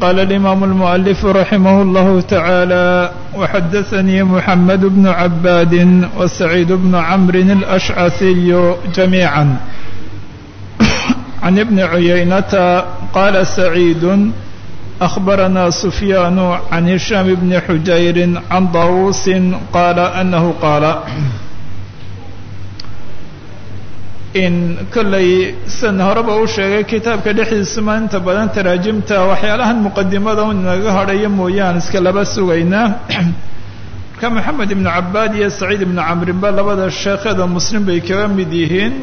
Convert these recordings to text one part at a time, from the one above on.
قال الإمام المؤلف رحمه الله تعالى وحدثني محمد بن عباد وسعيد بن عمرو الأشعثي جميعا عن ابن عيينة قال سعيد أخبرنا سفيان عن هشام بن حجير عن طاووس قال أنه قال in kollay san horeba u sheegay kitaabka dhexdiisuma inta badan taraajimta waxyaalahan muqadimada un inaga hadhaya mooyaan iska laba sugaynaa marka maxamed ibnu cabaad iyo saciid ibnu camrinba labada sheekhada muslim bay kaga mid yihiin.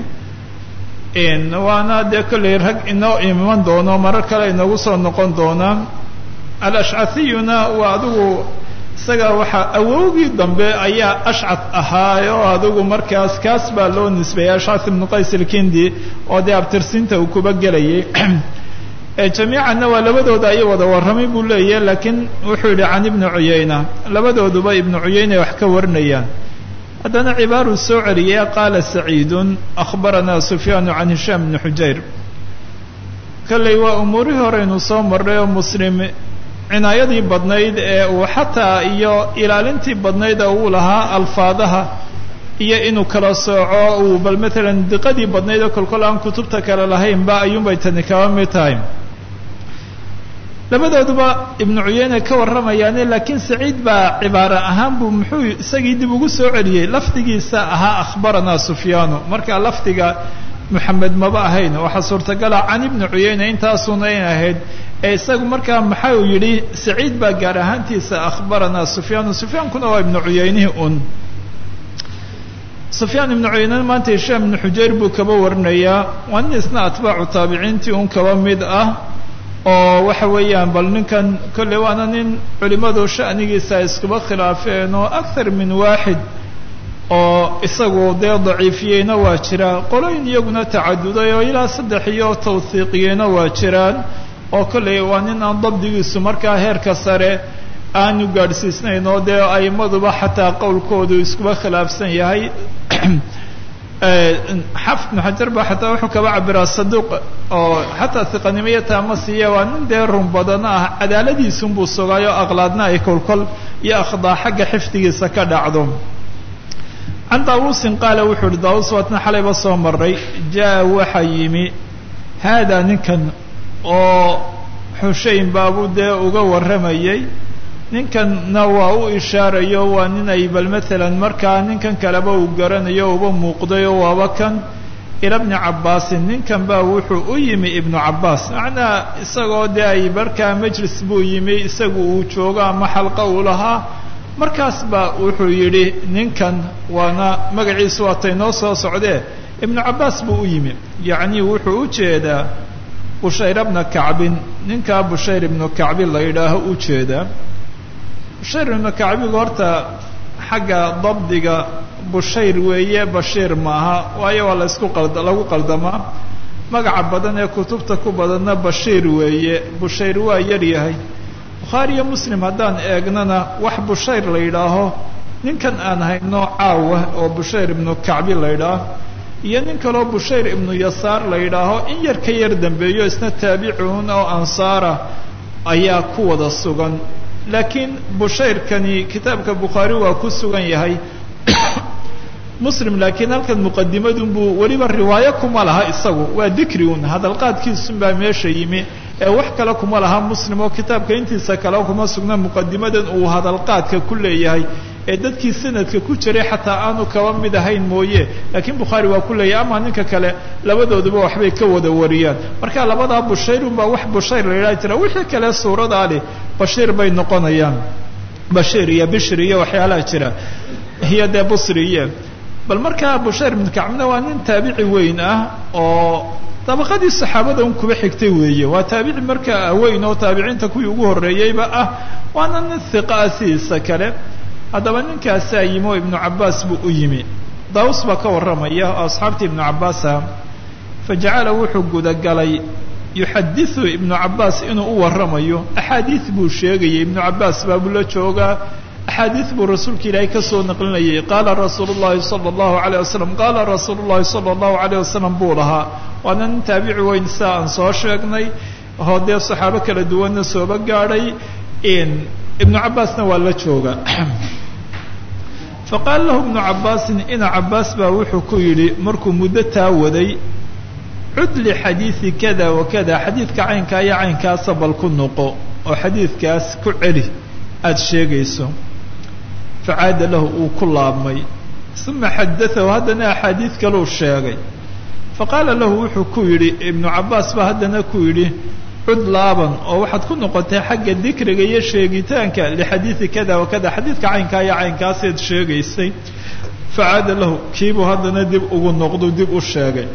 Waana dee kollay rag inoo iman doono marar kale inagu soo noqon doona. Alashcahiyuna waa adigu isaga waxaa awowgii dambe ayaa ashcad ahaayo adigu markaas kaas baa loo nisbeeyey ashcad ibnu qays ilkindi oo dee abtirsinta uu kuba gelayay. Jamiicanna waa labadooda ayay wada warramay buu leeyahy laakiin wuxuu yidhi can ibni cuyayna labadooduba ibnu cuyayna wax ka warinayaan. Haddana cibaaruu soo celiyey qaala saciidun akhbaranaa sufyaanu can hishaam bni xujayr kolley waa umuurihii horeynu soo marray oo muslim cinaayadii badnayd ee uu xataa iyo ilaalintii badnayd ee uu lahaa alfaadaha iyo inuu kala sooco uu bal matalan diqadii badnayd oo kolkol aan kutubta kale lahaynba ayuunbay tani kaba mid tahay. Labadooduba ibnu cuyeyne ka warramayaane laakiin saciid baa cibaaro ahaan buu muxuu isagii dib ugu soo celiyey. Lafdigiisa ahaa akhbaranaa sufyaanu. Marka lafdiga moxamed maba ahayn. Waxaa suurtagala can ibni cuyeyne intaasuna in ahayd ee isagu markaa maxa uu yidhi saciid baa gaar ahaantiisa akhbaranaa sufyaanu sufyaankuna waa ibnu cuyeynihi un. Sufyaan ibnu cuyeyne maanta hishaam ibnu xujayr buu kaba warinayaa waa isna atbaacu taabiciintii un kaba mid ah oo waxa weeyaan bal ninkan kolley waana nin culimadu sha'nigiisa iskuba khilaafeen oo akthar min waaxid oo isagu dee daciifiyeyna waa jira qoloyin iyaguna tacaduday oo ilaa saddex iyo tawhiiqiyeyna waa jiraan. Oo kolley waa nin aan dabdigiisu markaa heerka sare aanu gaadhsiisnayn oo dee a'imaduba xataa qowlkoodu iskuba khilaafsan yahay. Xafid ibnu xajar ba xataa wuxuu kaba cabiraa saduuq oo xataa hiqanimiyo taama siiya waa nin dee run badana ah cadaaladiisunbuu sugaayo aqlaadna ay kolkol iyo akhdaa xagga xifdigiisa ka dhacdo can daawusin qaala wuxuu uhi daawus waatna xalayba soo maray jaa waxaa yimi. Haadaa ninkan oo xushayn baabuu dee uga warramayay ninkanna waa u ishaarayo waa nin ay bal matalan markaa ninkan kaleba uu garanayo uba muuqdayo waaba kan ila bni cabbaasin. Ninkan baa wuxuu u yimi ibnu cabbaas. Macnaa isagoo dee ay markaa majlis buu yimi isagu uu joogo ama xalqa uu lahaa markaas baa wuxuu yidhi ninkan waana magaciisu waatay noo soo socdee ibnu cabbaas buu u yimi yacnii wuxuu u jeedaa bushayr bna kacbin. Ninkaa bushayr ibnu kacbin la yidhaaho u jeedaa. Bushayr ibnu kacbiga horta xagga dabdiga bushayr weeye bashiir maaha waayo waa laysku qald lagu qaldamaa. Magaca badan ee kutubta ku badanna bashiir weeye. Bushayr waa yar yahay bukhaari iyo muslim haddaan eegnana wax bushayr la yidhaaho. Ninkan aan hayno caawa oo bushayr ibnu kacbi la yidhaaho iyo nin kaloo bushayr ibnu yasaar la yidhaaho in yar ka yar dambeeyo isna taabicun oo ansaara ayaa ku wada sugan. Laakiin bushayrkani kitaabka bukhaari waa ku sugan yahay. Muslim laakiin halkan muqadimadun buu weliba riwaayo kuma laha isagu. Waa dikri un hadalqaadkiisun baa meesha yimi ee wax kale kuma laha muslim oo kitaabka intiisa kale kuma sugna muqadimadan uu hadalqaadka ku leeyahay ee dadkii sanadka ku jiray xataa aanu kaba mid ahayn mooye. Laakiin bukhaari waa ku leeyahay ama ninka kale labadooduba waxbay ka wada wariyaan. Marka labadaa bushayrun baa wax bushayr la yidhaha jira wixii kale suuradaa leh bashiir bay noqonayaan. Bashiir iyo bishri iyo waxyaalaha jira. Iyo dee busri iyo. Bal markaa bushayr ibnu kacbina waa nin taabici weyn ah oo dabaqadii saxaabada un kuba xigtay weeye. Waa taabici markaa weyn oo taabiciinta kuwii ugu horreeyeyba ah. Waana nin hiqa ah sidiisa kale. Haddaba ninkaasaa yimi oo ibnu cabbaas buu u yimi. Daawus baa ka warramaya oo asxaabtii ibnu cabbaasa fajacala wuxuu gudagalay yuxadiثu ibnu cabbaas inuu u warramayo. Axaadiid buu sheegayay ibnu cabbaas baabuu la joogaa axaadiid buu rasuulka ilaahay ka soo naqlinayay. Qaala rasuulu llahi sala allahu alayh wasalam qaala rasuulu llahi sala allahu alayh wasalam buu lahaa waana nin taabici weyn sida aan soo sheegnay oo dee saxaabo kala duwanna sooba gaadhay ibnu cabbaasna waa la jooga. Faqaala lahu ibnu cabbaasin ina cabbaas baa wuxuu ku yidhi markuu muddo taa waday cud lixadiidi kada wa kada xadiidka caynkaa iyo caynkaasa bal ku noqo oo xadiidkaas ku celi aada sheegayso facaada lahu uu ku laabmay. uma xadaahu haddana axaadiid kaleu sheegay. faqaala lahu wuxuu ku yidhi ibnu cabbaas baa haddana ku yidhi cud laaban oo waxaad ku noqotay xagga dikriga iyo sheegitaanka lixadiidi kada wa kada xadiidka caynkaa iyo caynkaaseed sheegaysay. facaada lahu kiibuu haddana dib ugu noqdu dib u sheegay.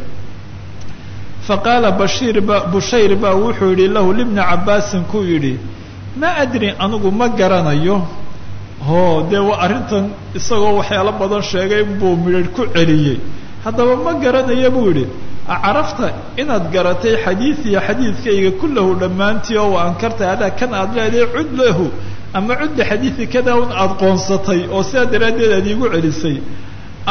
faqaala bashiir ba bushayr baa wuxuu yidhi lahu libni cabbaasin ku yidhi ma adri anigu ma garanayo hoo dee arrintan isagoo waxyaalo badan sheegay buu midhadh ku celiyey. Haddaba ma garanayo buu yidhi acarafta inaad garatay xadiidiya xadiidkayga kullahu dhammaantii oo wa ankarta adaa kan aad leedahay cud lahu ama cudda xadiidi kada un qoonsatay oo sidaa daraaddeed aad iigu celisay.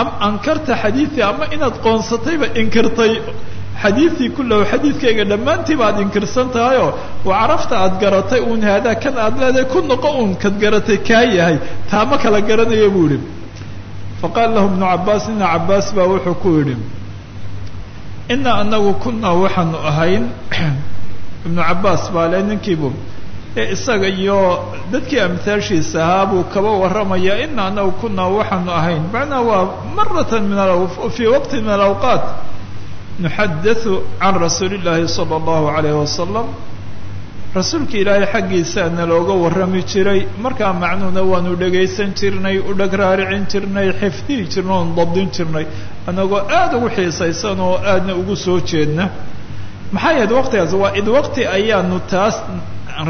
Am ankarta xadiidii ama inaad qoonsatayba inkirtay xadiidii kullahu xadiidkayga dhammaantii baad inkirsan tahayoo wa carafta aad garatay uun haadaa kan aad leedahay ku noqo uun kad garatay kaa yahay taa ma kala garanaya buu yidhi. Faqaala lahu ibnu cabbaas ina cabbaas baa wuxuu ku yidhi ina anagu kunaa waxaanu ahayn ibnu cabbaas baa le ninkiibu ee isaga iyo dadkii amhaashiisa ahaa buu kaba warramaya ina anagu kunaa waxaanu ahayn macnaa waa maratan min fii waqti min alawqaat nuxaddathu can rasuuli illaahi sala allahu calayh wasalam rasuulka ilaahay xaggiisaana looga warrami jiray markaa macnuuna waanu dhegaysan jirnay u dheg raaricin jirnay xifdihi jirnay oon dabdin jirnay. Annagoo aada ugu xiisaysan oo aadna ugu soo jeedna. Maxay ahayd waqtigaas? Waa id waqti ayaanu taas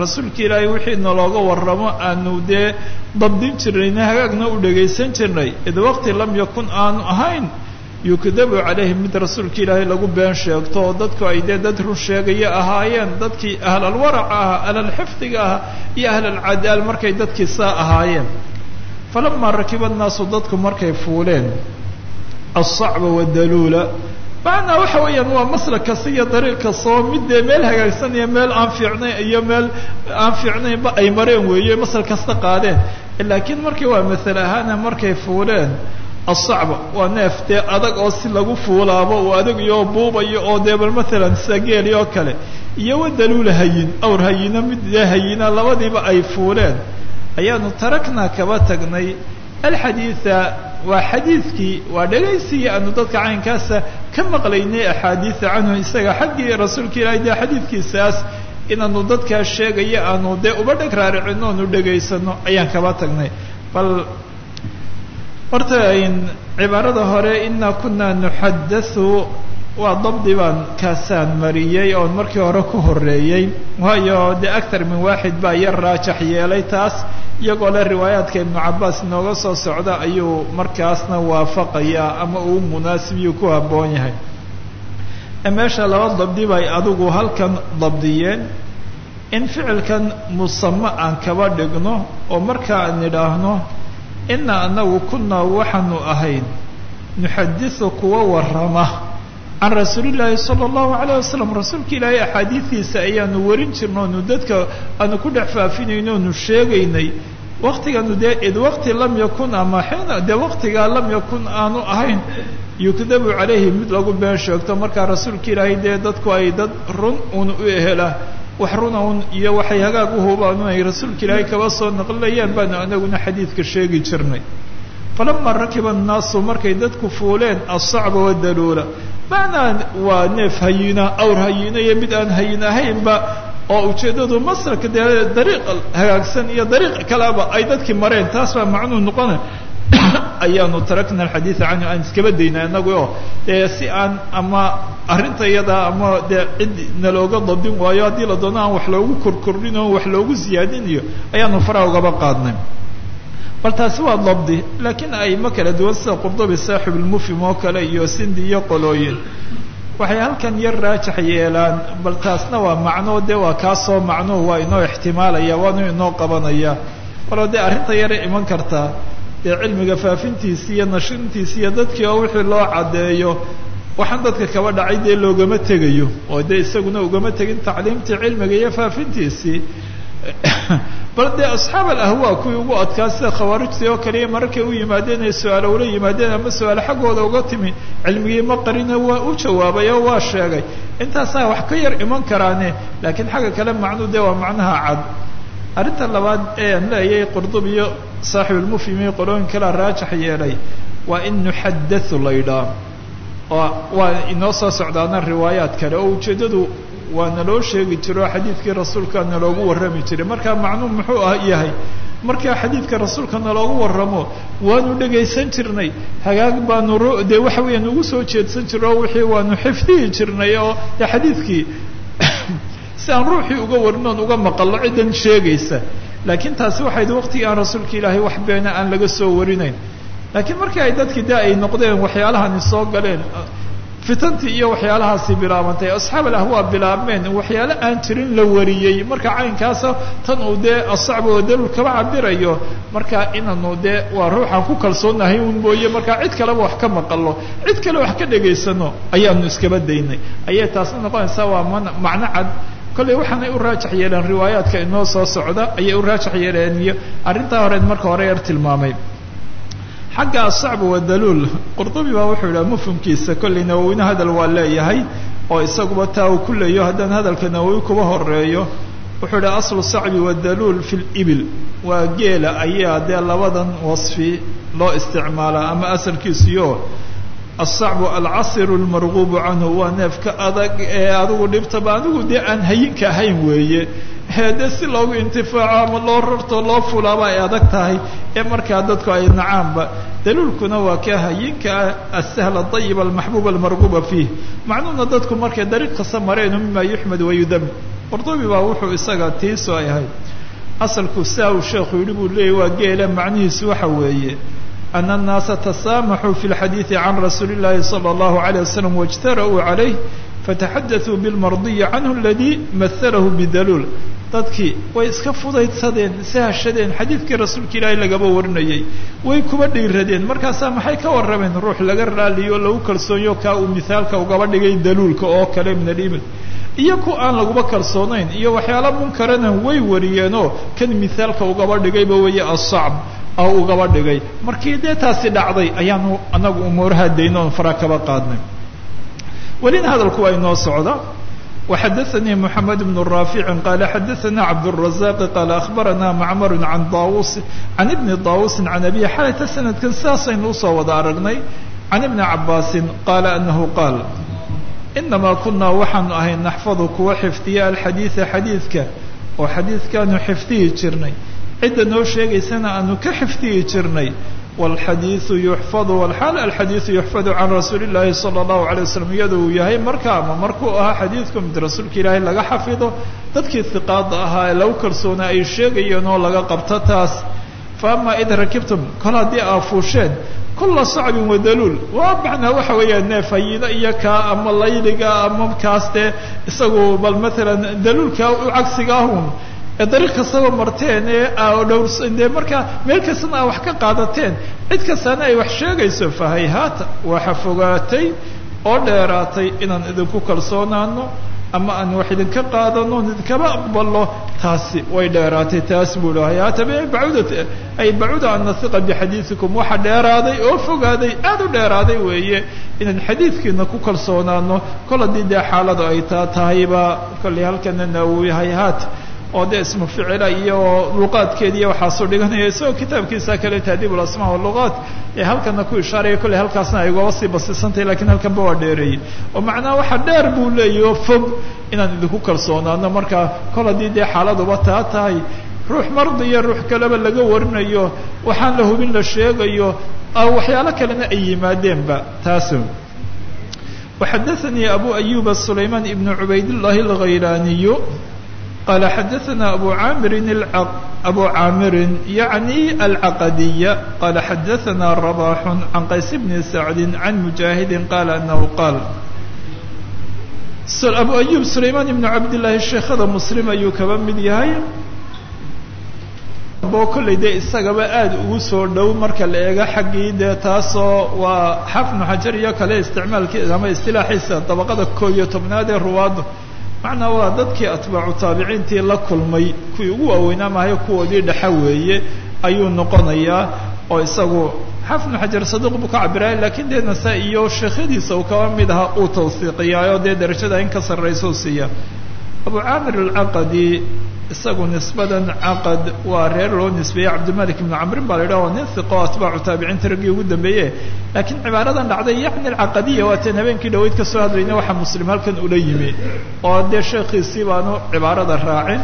rasuulka ilaahay wixii nalooga warramo aanu dee dabdin jirnayna hagaagna u dhegaysan jirnay. Id waqti lam yakun aanu ahayn yukdabu calayhi mid rasuulka ilaahay lagu been sheegto oo dadku ay dee dad run sheegaya ahaayeen dadkii ahlalwaraca ahaa ahlalxifdiga ahaa iyo ahlalcadaal markay dadkii saa ahaayeen. Falamaa rakiba nnaasu dadku markay fuuleen. Alsacba wadaluula macnaa waxa weeyaan waa maslak kasta iyo dariiq kastoo mid meel hagaagsan iyo meel aan fiicnayn iyo meel aan fiicnaynba ay mareen weeye masal qaadeen. Laakiin markii waa masal ahaana markay fuuleen asacba waa neef dee adag oo si lagu fuulaabo uu adag iyo buubayo oo dee bal maalan oo kale iyo wadaluula hayin awr hayina mid hayina labadiiba ay fuuleen ayaanu taraknaa kaba tagnay alxadiida waa xadiidkii waa dhegaysigii aanu dadka caynkaasa ka maqlaynay axaadiida canhu isaga xaggii rasuulka ilaahay dee xadiidkiisaas inaanu dadkaa sheegaya aanu dee uba dheg raaricino onu dhegaysano ayaan kaba tagnay bal horta cibaarada hore inaa kunaa nuxadathu waa dabdi baan kaasaan mariyey oon markii hore ku horeeyey waayo dee actar min waaxid baa yar raajax yeelay taas iyagoo le riwaayaadka ibnu cabbaas inooga soo socda ayuu markaasna waafaqayaa ama uu munaasibiyuu ku habboon yahay. Meesha laba dabdi bay adigu halkan dabdiyeen. In ficilkan musamo aan kaba dhigno oo marka aan idhaahno ina anagu kunaa waxaanu ahayn nuxadisu kuwa warrama. Can rasuulillaahi sala allahu calayh wasalam rasuulka ilaahay axaadiidiisa ayaanu warin jirno dadka aanu ku dhex faafinayno onu sheegaynay waktiganu dee id waqti lam yakun ama xiina dee waktigaa lam yakun aanu ahayn yukdabu calayhi mid lagu been sheegto markaa rasuulka ilaahay dee dadku ay dad run un u ehela wax runa un iyo waxay hagaag u hubaan ay rasuulka ilaahay kaba soo naqlinayaan baanu anaguna xadiidka sheegi jirnay. Falamaa rakiba annaasu markay dadku fuuleen alsacba wadaluula macnaa waa neef hayina awr hayina iyo mid aan hayin ahaynba oo ujeeddadu masraka dee dariiq hagaagsan iyo dariiq kaleba ay dadkii mareen taas baa macnuu noqona ayaanu tarakna alxadiida canhu aan iskaba daynay annagu oo dee si aan ama arrinta iyadaa ama dee cid nalooga dabdin waayo haddii la doono aan wax loogu korkordhin oo wax loogu siyaadinayo ayaanu faraha ugaba qaadnay. Bal taasi waa dabdi laakiin ayma kala duwan sida qurdubi saaxib ulmufhim oo kale iyo sindi iyo qolooyin. Waxay halkan yar raajax yeelaan bal taasna waa macno dee waa kaasoo macnuhu waa inoo ixtimaalaya waanu inoo qabanaya. Waloo dee arrinta yara iman kartaa dee cilmiga faafintiisi iyo nashrintiisi iyo dadkii oo wixii loo caddeeyo waxaan dadka kaba dhacay dee loogama tegayo oo dee isaguna ugama tegin tacliimtii cilmiga iyo faafintiisii bal dee asxaab alahwa kuwii ugu adkaa sida khawaarijtii oo kaliya mararkay u yimaadeen ay su'aalo ula yimaadeen ama su'aalo xaggooda uga timi cilmigii ma qarina waa u jawaabay oo waa sheegay. Intaasaa wax ka yar iman karaane laakiin xagga kale macnuu dee waa macnaha cad arrinta labaad ee aan leeyay qurdub iyo saaxibulmufhimi qolooyin kalea raajax yeelay waa in nuxadathu la ydhaa oo waa inoo soo socdaana riwaayaat kale. Oo ujeeddadu waa naloo sheegi jiro xadiidkii rasuulka naloogu warrami jiray. Markaa macnuu muxuu ah yahay markaa xadiidka rasuulka naloogu warramo waanu dhegaysan jirnay. Hagaag baanu dee waxa weeyaan ugu soo jeedsan jiro wixii waanu xifdihi jirnay oo dee xadiidkii si aan ruuxii uga warin oon uga maqallo ciddan sheegaysa. Laakiin taasi waxayd waqtigii aan rasuulka ilaahay wax beena aan laga soo warinayn. Laakiin markii ay dadkii de ay noqdeen waxyaalahani soo galeen fitantii iyo waxyaalahaasi bilaabantay asxaab alahwaa bilaabmeen waxyaale aan jirin la wariyey. Marka caynkaasa tan uu dee asacba oo dalul kaba cabirayo marka inaanu dee waa ruuxaan ku kalsoonahay un mooye markaa cid kaleba wax ka maqallo cid kale wax ka dhegaysano ayaanu iskaba daynay. Ayay taasna noqonaysaa waa macno cad kolley waxaanay u raajax yeeleen riwaayaadka inoo soo socda ayay u raajax yeeleen iyo arrintaa horeed marka hore yar tilmaamay. Xagga asacb wadaluul qurdubi baa wuxuu yidhaha mufhumkiisa kolley nawowina hadal waa leeyahay oo isaguba taa uu ku leeyo. Haddaan hadalka nawowi kuba horeeyo wuxuu yidhaha aslu sacbi wadaluul fi libil waa geela ayaa dee labadan wasfi loo isticmaalaa ama asalkiisuyo asacbu alcasiru lmarguubu canhu waa neefka adag ee adigu dhibtaba adigu dee aan hayinka ahayn weeye de si loogu intifaaco ama loo rarto loo fulaaba ay adag tahay ee markaa dadku ay nacaanba daluulkuna waa ka hayinkaa asahla ayiba almaxbuub almarguuba fiih macnuhuna dadku markay dariiq kasta mareenu mima yuxmed wayudam qurdubi baa wuxuu isaga tiiso ay ahayd asalku saa uu sheekhu yidhi buu leeyay waa geela macnihiisu waxa weeye ana الnaasa tasaamaxuu fi اlxadiiثi can rasuuli اllahi salى اllahu عalيه waslm wاjtara'uu calayh fataxadaثuu biاlmardiyi canhu aladii mahalahu bidaluul dadkii way iska fudaydsadeen sahashadeen xadiidkii rasuulka ilaahay lagaba warinayay way kuba dhiiradeen markaasaa maxay ka warrameen ruux laga raaliyo lagu kalsoonyo kaa uu mithaalka ugaba dhigay daluulka oo kale min alibil iyo ku aan laguba kalsoonayn iyo waxyaala munkarana way wariyeenoo kan mithaalka ugaba dhigayba weeye asacb oo ugaba dhigay markii dee taasi dhacday ayaanu anagu umuuraha dayno oon fara kaba qaadnay welina hadalku waa inoo socda وxadثnي محamed بن رافع qال xadثna cبدالرزاq qال أخbarana معmر عan dاوس عan بن dاوس عan أbي xalta سندkan sidaasaynu usoo wada aragnay عan iبن cabاsi qال أنه qاal إنama kuna waxaanu ahay نxفظ kuwa xifdiya الxadيiثa xadiidka oo xadiidkaanu xifdiyi jirnay cidda noo sheegaysana aanu ka xifdiyi jirnay. Walxadiidu yuxfadu walxaal alxadiidu yuxfadu can rasuuli illaahi sala allahu alay wasalam iyada uu yahay marka ama markuu ahaa xadiidku mid rasuulka ilaahay laga xafido dadkii hiqaada ahaa ee lagu kalsoona ay sheegayeen oo laga qabto taas. Fa id rakibtum kol haddii aafuusheen kulla sacbin wadaluul waa macnaa waxa weeyaa neef hayino iyo kaa ama layliga ama kaas isagu bal maalan daluulka u cagsiga ee dariiq kastaba marteen ee dhowrs dee markaa meel kastana aa wax ka qaadateen cid kastana ay wax sheegayso fahayhaata waxa fogaatay oo dheeraatay inaan idinku kalsoonaano ama aan wax idinka qaadano idinkaba aqbalo taasi way dheeraatay taas buu hi hayhaata bacuda ay bacuda an nasiqa bixadiidikum waxa dheeraaday oo fogaaday aada u dheeraaday weeye inaan xadiidkiina ku kalsoonaano kol haddii dee xaaladu ay taa tahayba kollay halkana nawowi hayhaat oo dee ismu ficila iyo luqaadkeedi iyo waxaasuu dhiganaya isagoo kitaabkiisa kale taadiib alasmaa waluqaat ee halkana ku ishaaraya kolley halkaasna ay ugaba sii basisantahay lakiin halkanba waa dheereeyey oo macnaha waxa dheer buu leeyahy oo fog inaan idinku kalsoonaano. Marka kol haddii dee xaaladuba taa tahay ruux mardi iyo ruux kaleba laga warinayo waxaan la hubin la sheegayo waxyaalo kalena ay yimaadeenba. Taas waxadaثanii abu ayuba sulayman ibn cubayd llahi alghaylaaniyu qala xadaana abu aamirin abu caamirin yani alcaqadiya qala xadaana rabaxu can qays bni sacdi can mujaahidin qala anahu qaal abu ayub sulaymaan ibnu cabdillaahi sheekhada muslim ayuu kaba mid yahay bo kollay dee isagaba aada ugu soo dhow marka la eego xaggii dee waa xafnu xajar iyo kale isticmaalkii ama istilaaxiisa dabaqada koob iyo tobnaad ee ruwaaddu macnaa waa dadkii atbaacu taabiciintii la kulmay kuwii ugu waaweynaa mahayo kuwoodii dhexa weeye ayuu noqonayaa oo isagu xafnu xajar saduuq buu ka cabiraya lakiin dee nasaa iyo sheekhyadiisa uu kaba mid ahaa uu tawsiiqiyaayoo dee darajada in ka sarraysa u siiya abu caamir alcaqadi isagu nisbadan caqad waa reer loo nisbeeyey. Cabdimalik ibnu camrin baa la yidhah waa nin hiqo o atbaacu taabiciinta raggii ugu dambeeye laakiin cibaaradan dhacday yacni alcaqadiya waateen habeenkii dhaweyd ka soo hadlayna waxaa muslim halkan ula yimi. Oo dee sheekhiisii baanu cibaarada raacin.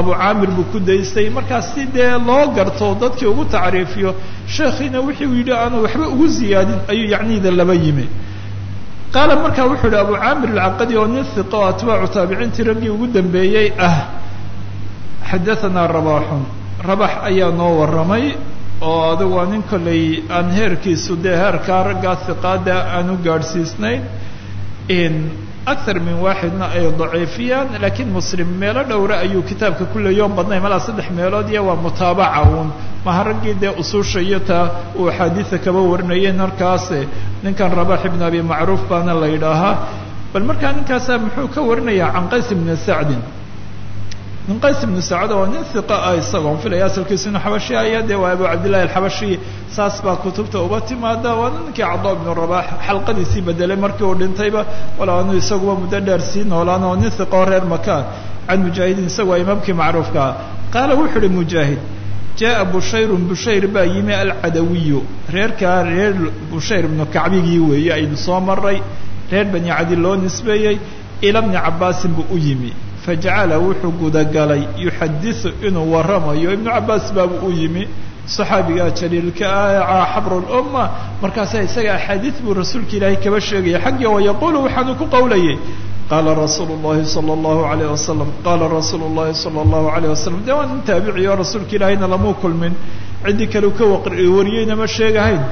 Abu caamir buu ku daystay. Markaas dee loo garto dadkii ugu tacriifiyo sheekhiina wixii uu yidhi aanu waxba ugu ziyaadin. Ayuu yacnida laba yimi qaala markaa wuxuu yihi abu caamir alcaqadi oo nin hiqo o atbaacu taabiciintii raggii ugu dambeeyey ah xadaanaa rabaxun rabax ayaa noo warramay oo adugu waa nin kolley aan heerkiisu dee heerkaa raggaa hiqaada aan u gaadhsiisnayn akar min waaxidna ay daciifiyaan laakiin muslim meelo dhowra ayuu kitaabka ku leeyoon badnay malaa saddex meelood iyo waa mutaabaca uun maha raggii dee usuusha iyo taa uu axaadiida kaba warinayay markaase ninkan rabax ibn abi macruuf baana la yidhaahaa bal markaa ninkaasaa muxuu ka warinayaa can qays ibni sacdin min qays ibnu sacd waa nin hiqa ah isagoon filaya asalkiisu inu xabashi aya dee waa abu cabdillahi alxabashi saas baa kutubta uba timaada waa ninkii cada ibnu rabax xalqadiisii bedelay markii uu dhintayba wala anu isaguba muddo dheer sii noolaan oo nin hiqoo reer makaan can mujaahidin isagu waa imaamkii macruufka ah qaala wuxuu uhi mujaahid jaءa bushayrun bushayr baa yimi alcadawiyu reerkaa reer bushayr ibnu kacbigii weeye aynu soo maray reer bani cadi loo nisbeeyey ila bni cabaasin buu u yimi fajacala wuxuu gudagalay yuxadisu inuu waramayo ibnu cabaas baabuu u yimi saxaabigaa jaliilka ah xabru lumma markaasaa isaga axaadiid buu rasuulka ilaahay kaba sheegaya. Xaggii oo yaquulu waxaanu ku qowlayay qaala rasuulu llahi sala allahu alayh wasalam qaala rasuulu llahi sala allahu alayh wasalam dee waa nin taabiciy oo rasuulka ilaahayna lamuu kulmin. Ciddii kale u ka wariyeyna ma sheegahayn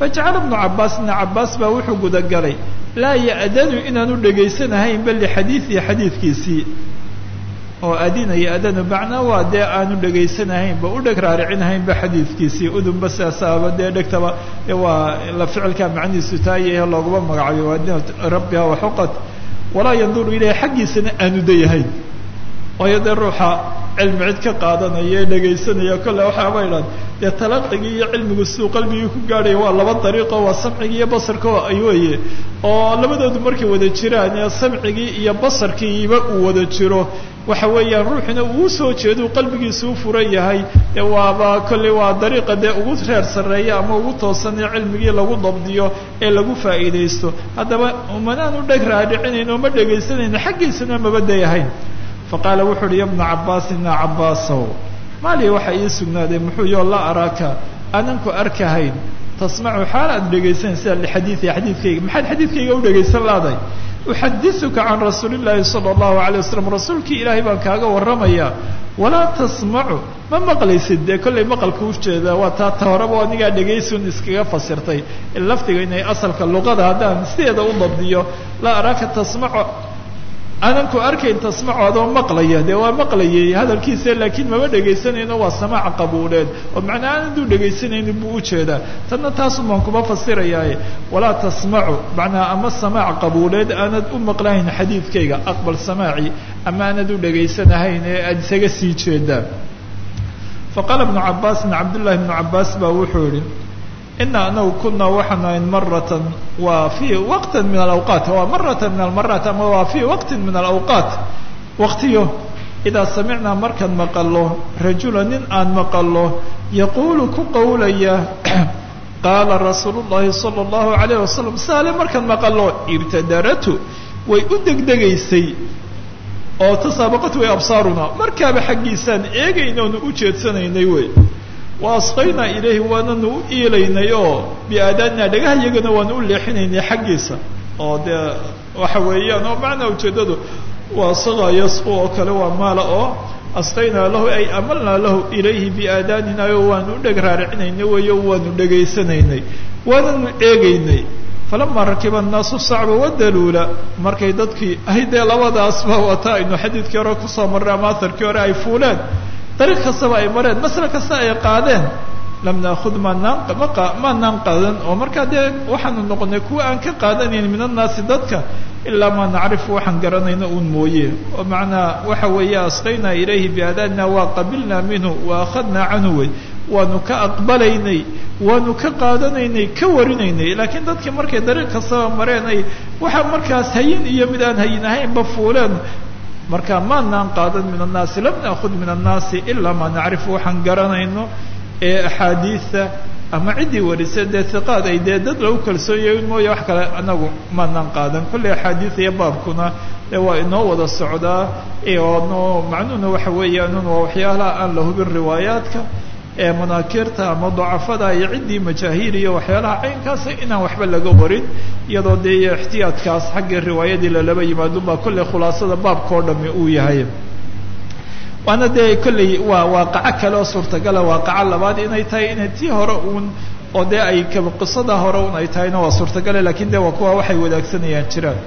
fajacala ibnu cabaas ibna cabaas baa wuxuu gudagalay. Laa ya'danu inaanu dhegaysanahaynba lixadiidihi xadiidkiisii oo adina ya'danu macnaa waa dee aanu dhegaysanahaynba u dheg raaricinahaynba xadiidkiisii udunba sidaasaaba dee dhegtaba waa la ficilkaa macnihiisu taayahe looguma magacabiyo waadinat rabbiha waxuqat walaa yanduru ilayhi xaggiisana aanu dayahayn waayo dee ruuxa cilmi cid ka qaadanaya ee dhegaysanaya kolle waxaaba idhaan dee talaqigii iyo cilmigu siduu qalbigii ku gaadhaya waa laba dariiqo waa samcigii iyo basarka weeye. Oo labadoodu markay wada jiraan ee samcigii iyo basarkiiba uu wada jiro. Waxa weeyaan ruuxuna uu soo jeedo qalbigiisu u furan yahay. Ee waaba kolley waa dariiqa dee ugu reer sarreeya ama ugu toosan ee cilmigii lagu dabdiyo ee lagu faa'iidaysto. Haddaba umanaanu dheg raadhicinayno ma dhegaysanayno xaggiisana maba dayahayn faqaala wuxu uhi ya bna cabaas ibna cabaasow maaliya waxaa ii sugnaaday muxuu yoo la araaka aananku arkahayn tasmacu xaal aad dhegaysanaysa lixadiidi xadiidkayga. Maxaad xadiidkayga u dhegaysan laaday uxadisuka can rasuuli llaahi sala allahu alayh wasalam rasuulkii ilaahay baan kaaga warramayaa walaa tasmacu ma maqlaysid dee kollay maqalka ujeeda waa taa ta horeba anigaa dhegaysun iskaga fasirtay lafdiga inay asalka luqada haddaan sideeda u dabdiyo laa araaka tasmacu aanan ku arkayn tasmaco adoo maqlaya. Dee waa maqlayay hadalkiisa laakiin mama dhegaysanayno waa samaac qabuuleed. Oo macnaa aanaduu dhegaysanaynin buu u jeedaa tanna taasun baan kuma fasirayaaye walaa tasmacu macnaa ama samaac qabuuleed aanad u maqlahayn xadiidkayga. Aqbal samaaci ama aanad u dhegaysanahayn ee aad isaga sii jeedaan faqaala ibnu cabaasin cabdullahi ibnu cabaas baa wuxuu yihi ina anagu kunaa waxaanu ahayn maratan waa fii waqtin min alawqaat waa maratan min almaraat ama waa fii waqtin min alawqaat waqtiyo idaa samicnaa markaan maqalo rajula nin aan maqalo yaquulu ku qowlaya qaala rasuulu llahi sala allahu alayh wasalam saale markaan maqalo ibtadaratu way u degdegaysay oo tasaabaqat way absaaruna markaaba xaggiisaan eegayna oonu u jeedsanaynay wey wa asqaynaa ilayhi waananu u iilaynay oo biaadaanina dhagaha iyagana waanu u leexinaynay xaggiisa. Oo dee waxa weeyaan oo macnaa ujeeddadu waa saqa oo kale waa maala oo asqaynaa lahu ay amalnaa lahu ilayhi biaadaanina oo waanu u dheg raaricinaynay weeyo waanu dhegaysanaynay waananu eegaynay. Falamaa rakiba annaasu sacba wadaluula markay dadkii ay dee labadaasba wata aynu xadiidkii hore ku soo marray ama aharkii hore ay fuuleen dariiq kastaba ay mareen masle kasta ay qaadeen. Lam maanaan maanaan qaadan. Oo markaa dee waxaanu noqonay kuwa aan ka qaadanayn min annaasi dadka ilaa maa nacrifu waxaan garanayno uun mooye. Oo macnaa waxa weeye asqaynaa ilayhi biadaanina waa qabilnaa minhu wa akhadnaa canhu wey. Waanu ka aqbalaynay waanu ka qaadanaynay ka warinaynay. Laakiin dadkii markay dariiq kastaba mareen ay waxaa markaas hayin iyo mid aan hayin ahaynba fuuleen marka maanaan qaadan min annaasi lam naakhud min annaasi ilaa maa nacrifu. Waxaan garanayno ee axaadiida ama ciddii warisa dee hiqaad ay dee dad lagu kalsoonyahin mooye wax kale anagu maanaan qaadan. Kolley axaadiida iyo baabkuna dee waa inoo wada socdaa no macnuhuna waxa weeyaanun waa waxyaalaha aan la hubin riwaayaadka ee manaakirta ama dacafada iyo ciddii majaahiir iyo waxyaalaha caynkaasa inaan waxba laga warin iyadoo dee ixtiyaadkaas xaggii riwaayadii lalaba yimaadun baa kolley khulaasada oo dhami uu yahay. Waana dee kolley waa waaqaco kale oo suurtagala waaqaco labaad inay tahay inay tii hore uun oo dee ay qisada hore un ay tahayna waa suurtagale laakiin de waa kuwa waxay wadaagsanayaan jiraan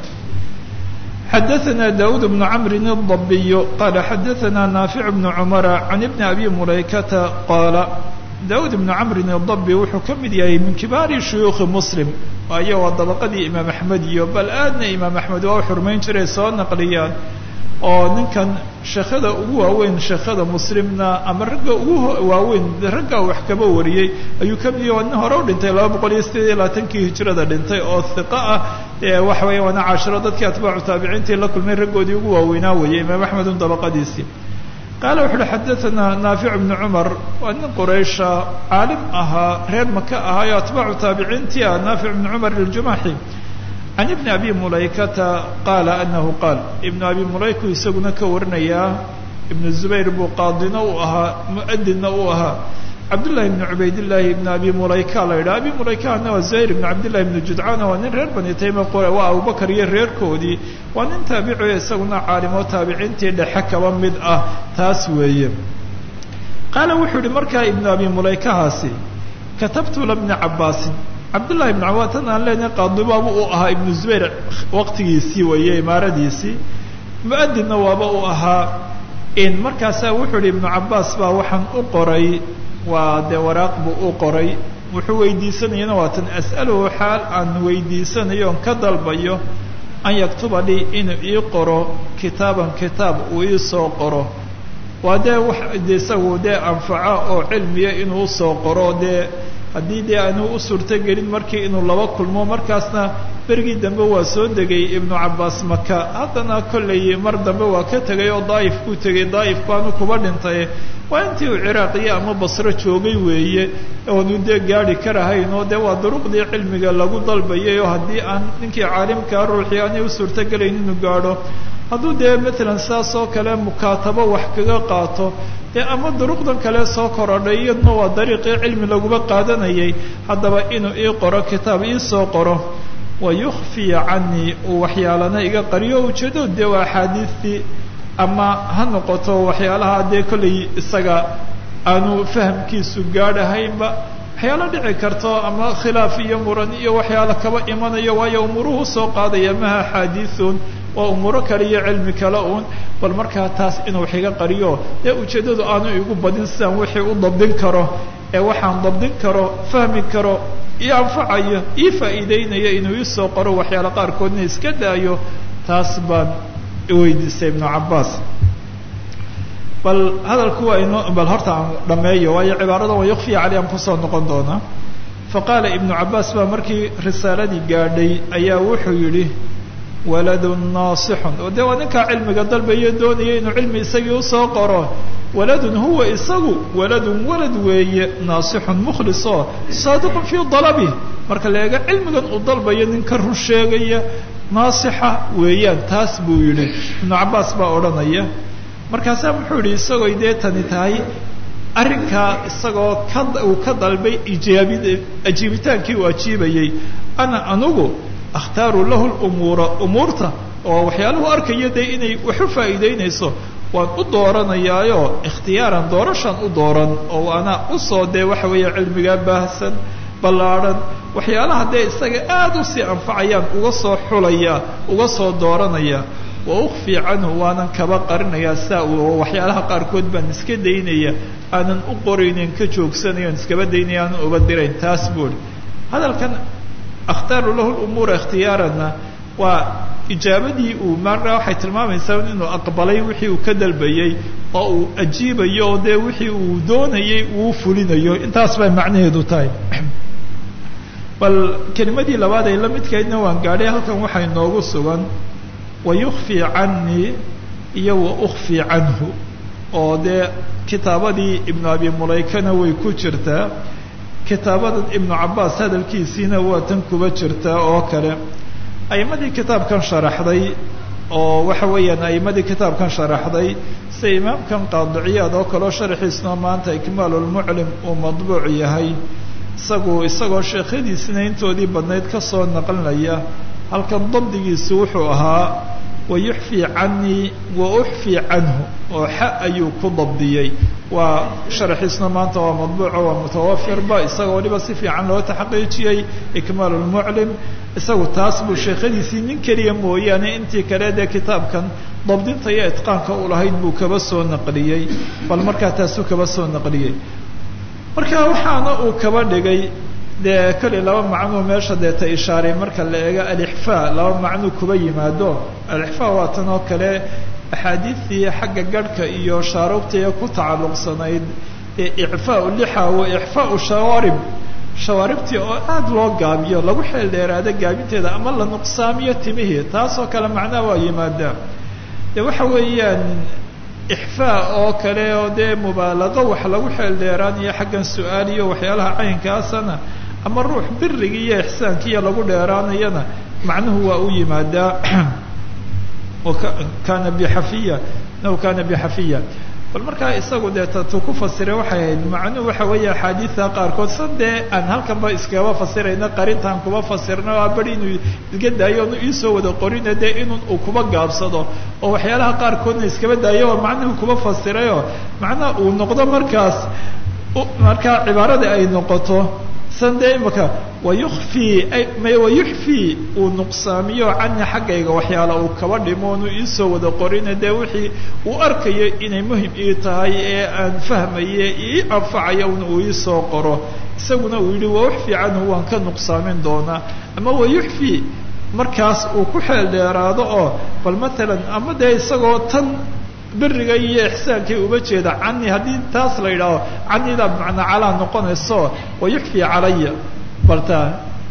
xadaثna daud بن cmri الضbiy qala xadaثna naafic بن cmra can ibni abi mulaykata qaala daud بn cmri الضbi wuxuu ka mid yahay min kibaari shuyuukhi muslim waayo waa dabaqadii imaam axmed iyo bal aadna imaam axmed waa u xurmayn jiray soo naqliyaan oo ninkan sheekhada ugu waaweyn sheekhada muslimna ama ragga ugu waaweyn ragga wax kaba wariyey ayuu ka mid yahay waa nin dhintay laba boqol iyo sideed iyo labaatankii hijrada dhintay oo hiqa ah waxa weya waana cashiro dadkii atbaacu taabiciintii la kulmay raggoodii ugu waaweynaa weeyey imaam axmedun dabaqadiisii qaala wuxu uhi xadaثana naafic bnu cumar waa nin quraysha caalim ahaa reer maka ahaa oo atbaacu taabiciintii ah naafic bnu cumar iljumaxi can ibni abi mulaykata qaala anahu qaal ibnu abi mulayku isaguna ka warinayaa ibnu zubayr buu qaadina u ahaa muadinna u ahaa cabdullahi ibni cubaydillaahi ibni abi mulayka la yidhaha abi mulaykana waa zuhayr ibni cabdillahi ibni judcana waa nin reer bani tayma waa abubakar iyo reerkoodii waa nin taabiciyo isaguna caalimo taabiciintii dhexe kaba mid ah taas weeye qaala wuxuu yihi markaa ibnu abi mulaykahaasi katabtu labni cabaasin cabdullahi ibn cabaas tan aan leenahay qaadibaaba uu ahaa ibnu zubayr waqtigiisii weeye imaaradiisii. Mu'adinna waaba uu ahaa. In markaasaa wuxuu yihi ibnu cabaas baa waxaan u qoray. Waa dee waraaq buu u qoray. Wuxuu weydiisanayana waa tan as'aluhu xaal aan weydiisanayo oon ka dalbayo an yaktuba lii inuu ii qoro kitaaban kitaab uu ii soo qoro. Waa dee wax de isagu dee anfaco oo cilmiya inuu u soo qoro dee haddii dee aanu u suurtogelin markii inuu laba kulmo markaasna berigii dambe waa soo degay ibnu cabaas maka haddana kollay mar dambe waa ka tegay oo daa'if kuu tegay daa'if baanu kuba dhintay. Waa intii uu ciraaqiya ama basro joogay weeye oonu dee gaari karahayn oo dee waa duruqdii cilmiga lagu dalbayay oo haddii aan ninkii caalimkaa ruuxii aanay u suurtogelayn inuu gaadho. Hadduu dee matalan saas oo kale mukaatabo wax kaga qaato dee ama duruqdan kale soo korodhay iyadna waa dariiqii cilmi laguma qaadanayay. Haddaba inuu ii qoro kitaab ii soo qoro wayukfiya canii uu waxyaalana iga qariyo ujeedo dee waa axaadiistii ama ha noqoto waxyaalaha dee kollay isaga aanu fahamkiisu gaadhahaynba waxyaalo dhici karto ama khilaaf iyo muran iyo waxyaalo kaba imanayo waayo umuruhu u soo qaadaya maha axaadiiun waa umuuro kale iyo cilmi kale uun bal markaa taas inuu wax iga qariyo. Dee ujeeddadu aanu igu badin sidaan wixii u dabdin karo ee waxaan dabdin karo fahmi karo io anfacayo ii faa'iideynaya inuu iisoo qoro waxyaalo qaarkoodna iska daayo taas baan weydiistay ibnu cabaas bal hadalku waa ino bal horta aan dhameeyo waayo cibaarada wa yukfiya caley aan ku soo noqon doonaa. Faqaala ibnu cabaas baa markii risaaladii gaadhay ayaa wuxuu yidhi waladun naasixun. Oo dee waa ninkaa cilmiga dalbayo doonaya inuu cilmi isagii u soo qoro. Waladun huwa isagu waladun walad weeye naasixun mukhlisoo saadiqun fii dalabih marka la eego cilmigan uu dalbayo nin ka run naasixa weeyaan taas buu yidhi. Ibnu cabaas baa odhanaya markaasaa muxuu yidhi isagoo dee tani tahay arrinkaa isagoo ka uu ka dalbay ijaabid ajiibitaankii uu ajiibayay ana anugu akhtaaru lahu lumuura umuurta oo waxyaaluhu arkayo dee inay wax u faa'iideynayso waan u dooranayaayo ikhtiyaaran doorashan u dooran oo anaa u soo dee waxa weeye cilmigaa baahsan ballaadhan waxyaalaha dee isaga aada u sii anfacayaan uga soo xulaya uga soo dooranaya wa ukfii canhu waanan kaba qarinayaa saa uu waxyaalaha qaarkood baan iska daynaya aanan u qoraynin ka joogsanayo an iskaba daynaya aanan uba dirayn taas buuri. Hadalkan akhtaaru lahu lumuura ikhtiyaaranna waa ijaabadii uu maarna waxay tilmaamaysaa inuu aqbalay wixii uu ka dalbayey oo uu ajiibayo oo dee wixii uu doonayey uu fulinayo. Intaas bay macnaheedu tahay. Bal kelimadii labaad ay la midkaydna waan gaadhay halkan waxay noogu sugan wa yukfii canii iyo wa ukfii canhu. Oo dee kitaabadii ibnu abi mulaykana way ku jirtaa kitaabadan ibnu cabaas hadalkiisiina waa tan kuba jirtaa oo kale. A'imadii kitaabkan sharaxday oo waxa weeyaan a'imadii kitaabkan sharaxday sida imaamkan qaadiciyaad oo kaleo sharaxiisna maanta ikmaalulmuclim uu madbuuc yahay. Isagu isagoo sheekhadiisina intoodii badnayd ka soo naqlinaya halkan dabdigiisu wuxuu ahaa wa yuxfii canii wa uxfii canhu oo xa ayuu ku dabdiyey. Waa sharaxiisna maanta waa madbuuco waa mutawafirba isagoo waliba si fiican loo taxqiijiyey ikmaal lmuclim isagu taas buu sheekhadiisii nin keliya mooyaane intii kale dee kitaabkan dabdinta iyo itqaanka u lahayd buu kaba soo naqliyey. Bal markaa taasuu kaba soo naqliyey. Marka waxaana uu kaba dhigay dee kollay laba macnuu meesha deeta ishaaray marka la eego alixfaa laba macnuu kuba yimaado. Alixfaa waa tan oo kale axaadiistii xagga garhka iyo shaarubtaiyo ku tacalluqsanayd. Ee icfaau lixa wa ixfaau shawaarib. Shawaaribtii oo aada loo gaabiyo lagu xeel dheeraado gaabinteeda ama la nuqsaamiyo timihii taasoo kale macnaha waa yimaadaa de waxa weeyaan ixfaa oo kale oo dee mubaalaqo wax lagu xeel dheeraanayo xaggan su'aal iyo waxyaalaha caynkaasana ama ruux birigi iyo ixsaankiiyo lagu dheeraanayana macnuhu waa u yimaadaa kana bixafiya naw kana bixafiya bal markaa isagu dee tatu ku fasiray waxay ahayd macnuhu waxa weeye axaadiida qaarkood sa dee aan halkanba iskaba fasirayna qarintaan kuba fasirna a bari inuu iska daayo onu iisoo wada qorina dee inun uu kuba gaabsado. Oo waxyaalaha qaarkoodna iskaba daayo oo macnuhu kuba fasirayoo macnaha uu noqdo markaas markaa cibaarada ay noqoto san dee imaka wayukfii wayuxfii uu nuqsaamiyo cani xaggayga waxyaala uu kaba dhimo onu iisoo wada qorina dee wixii uu arkayo inay muhiim ii tahay ee aan fahmaye ii anfacayo un uu iisoo qoro. Isaguna uu yihi wauxfii canhu waan ka nuqsaamin doonaa. Ama wayuxfii markaas uu ku xeel dheeraado oo bal matalan ama dee isagoo tan beriga iyo ixsaankay uba jeeda cani haddii taas la yidhaaho canidaa bimacnaa calaa noqonayso wayuxfii calaya. Balta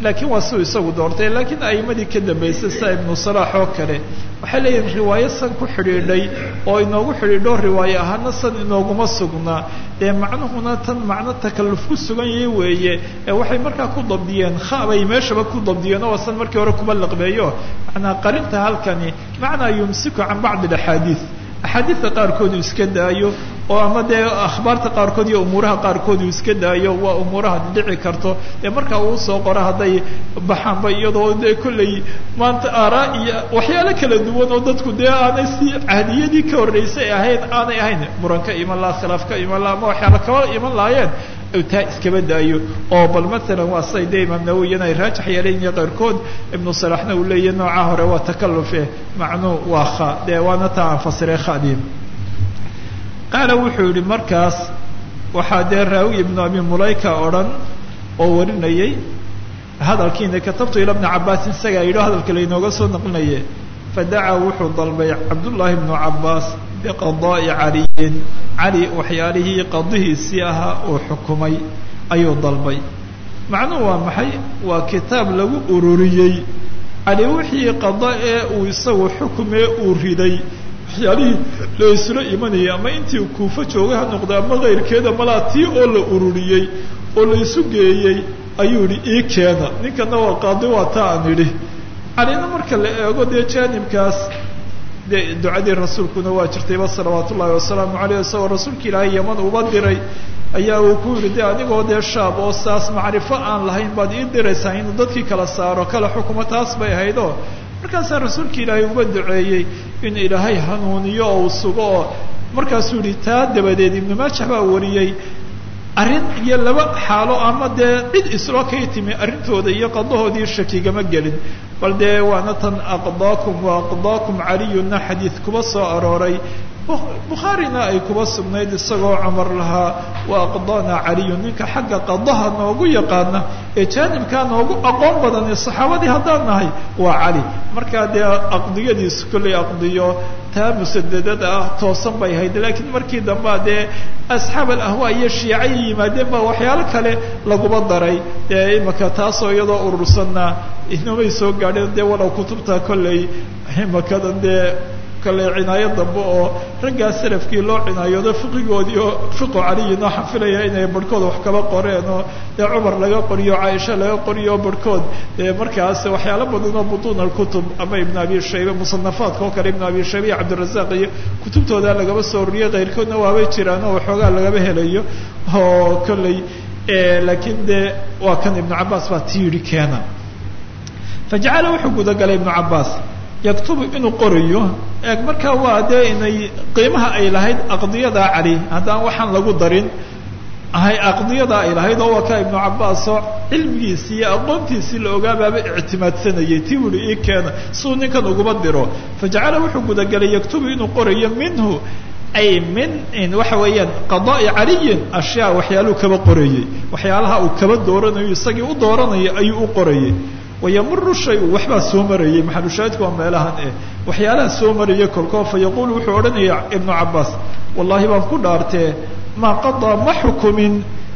laakiin waa siuu isagu doortay laakiin a'imadii ka dambaysay sida ibnu salaax oo kale. Waxay leeyihiin riwaayo san ku xidhiidhay oo inoogu xidhiidho riwaayo ahaana san inooguma sugnaa dee macnuhuna tan macno takalluf ku sugan yahay weeye. Ee waxay markaa ku dabdiyeen kha bay meeshaba ku dabdiyeen oo san markii hore kuba laqbeeyo. Macnaa qarinta halkani macnaa yumsiku can bacdi alaxaadiid axaadiidta qaarkood uu iska daayo oo ama dee akhbaarta qaarkood iyo umuuraha qaarkood uu iska daayo waa umuuraha dhici karto. Ee markaa uu soo qoro hadday baxaanba iyadoo dee kollay maanta aaraa iyo waxyaalo kala duwan oo dadku dee aanay si cahdiyadii ka horreysay ahayn aanay ahayn muran ka iman laha khilaaf ka iman laha ama waxyaala kaba iman lahaayeen taa iskaba daayo. Oo bal matalan waa siday dee imaam nawowiyana ay raajax yeelayn iyo qayrkood ibnu salaxna uu leeyahy nooca hore waa takallufe macnuu waa kha dee waana taa aan fasiray khadii qaala wuxuu yihi markaas waxaa dee raawi ibnu abi mulayka odhan oo warinayay hadalkiina katabtu ila bni cabaasin isagaa yidho hadalka laynooga soo naqlinaye fadacaa wuxuu dalbay cabdullaahi bnu cabaas biqadaa'i caliyin. Cali waxyaalihii qadihiisii ahaa uu xukumay ayuu dalbay. Macnuhu waa maxay? Waa kitaab lagu ururiyey. Cali wixii qada ee uu isagu xukumee uu riday. Waxyaalihii la isla imanayay ama intii kuufo joogay ha noqda ama kayrkeeda malaa tii oo la ururiyey oo la isu geeyey ayuu yihi ii keena. Ninkana waa qaadi waa ta aan idhi calina marka la eego dee jaanibkaas dee ducadii rasuulkuna waa jirtayba salawaat ullaahi wasalaamu caleyh isagoo rasuulka ilaahay yaman uba diray ayaa uu ku yidhi de adigoo dee shaab oo saas macrifo aan lahayn baad ii diraysaa inuu dadkii kala saaro kala xukumo taas bay ahaydoo markaasaa rasuulka ilaahay uba duceeyey in ilaahay hanuuniyo oo sugo oo markaasuu yihi taa dabadeed ibnu maajax baa wariyey arrin iyo laba xaalo ama dee cid isloo kay timi arrintooda iyo qadahoodii shakigama gelin bal dee waana tan aqdaakum wa aqdaakum caliyuna xadiid kuba soo arooray. Bukhaarina ay kuba sugnayd isagoo camar lahaa wa aqdaana caliyu ninka xagga qadaha noogu yaqaana ee jaanibkaa noogu aqoon badan ee saxaabadii haddaan nahay waa cali. Markaa dee aqdiyadiisu kollay aqdiyo taa musadadada ah toosan bay hayd laakiin markii dambea dee asxaab alahwaa iyo shiicay yimaadeen baa waxyaalo kale laguba daray. Dee imaka taasoo iyadoo urursanna inamay soo gaadheen dee walow kutubta kollay imakadan dee kale cinaayo dambe oo raggaa salafkii loo cinaayoodo fiqigoodii oo fiqu caliyina waxaan filaya inay barhkood wax kaba qoreen oo dee cumar laga qoriyo caaisha laga qoriyo barhkood dee markaas waxyaalo badan oo butuun alkutub ama ibn abi shaybe musanafaadka oo kale ibn abi shaybe iyo cabdirazaaq iyo kutubtooda lagaba soo oriyey keyrkoodna waabay jiraan oo waxoogaa lagaba helayo. Oo kolley laakiin dee waa kan ibnu cabaas baa ti keena fajacala wuxuu gudagalay ibnu cabaas. Yaktubu inuu qorayo eeg markaa waa dee inay qiimaha ay lahayd aqdiyada cali. Haddaan waxaan lagu darin ahay aqdiyada ay lahayd oo waa ibnu cabaas oo cilmigiisii iyo aqoontiisii la ogaabaaba ictimaadsanayay. Tii wuli ii keena siuu ninkan uguma diro. Fajacala wuxuu gudagelay yaktubu inuu qorayo minhu ay min waxa weeyaan qadaai caliyin ashyaa waxyaaluhu kaba qorayey waxyaalaha uu kaba dooranayo isagii u dooranayo ayuu u qorayay wayamuru shayu waxbaa soo marayay maxalushaahidku waa meelahan eh waxyaalaha soo marayay kolkoo fa yaquulu wuxuu odhanaya ibnu cabaas wallahi baan ku dhaartee maa qadaa ma xukumin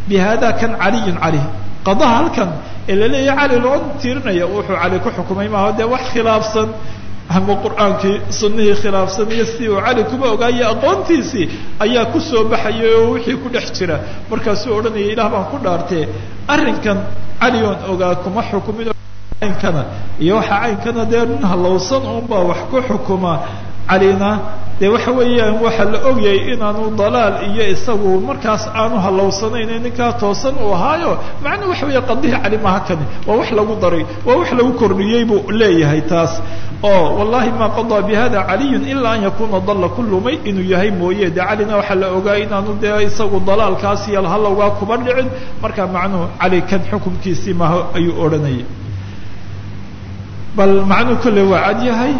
bi hada kan caliyin cali qadaha halkan ee la leeyahay cali loo tirinaya wuxuu cali ku xukumay maaha dee wax khilaafsan ama qur'aankii sunihii khilaafsan iyo sidii uu cali kuma ogaaye aqoontiisii ayaa ku soo baxayay oo wixii ku dhex jira markaasuu odhanaya ilaah baan ku dhaartee arrinkan cali oon ogaa kuma xukumin caynkana. Iyo waxaa caynkana dee nin halowsan unbaa wax ku xukuma. Calina dee waxa weeyaan waxaa la ogyahay inaanu dalaal iyo isagu markaas aanu halowsanayn ninkaa toosan uu ahaayo. Macnuu waxa weeye qadihii cali maha waa wax lagu daray waa wax lagu kordhiyey buu leeyahay taas. Oo wallahi ma qadaa bi caliyun ilaa an yakuna dalla ku lumay inuu yahay mooye. Dee calina waxaa la ogaa inaanu dee isagu dalaalkaas iyo halowgaa kuba dhicin. Markaa macnuhu cali kan xukumkiisii maha ayuu odhanayay bal macnuu kolley waa cad yahay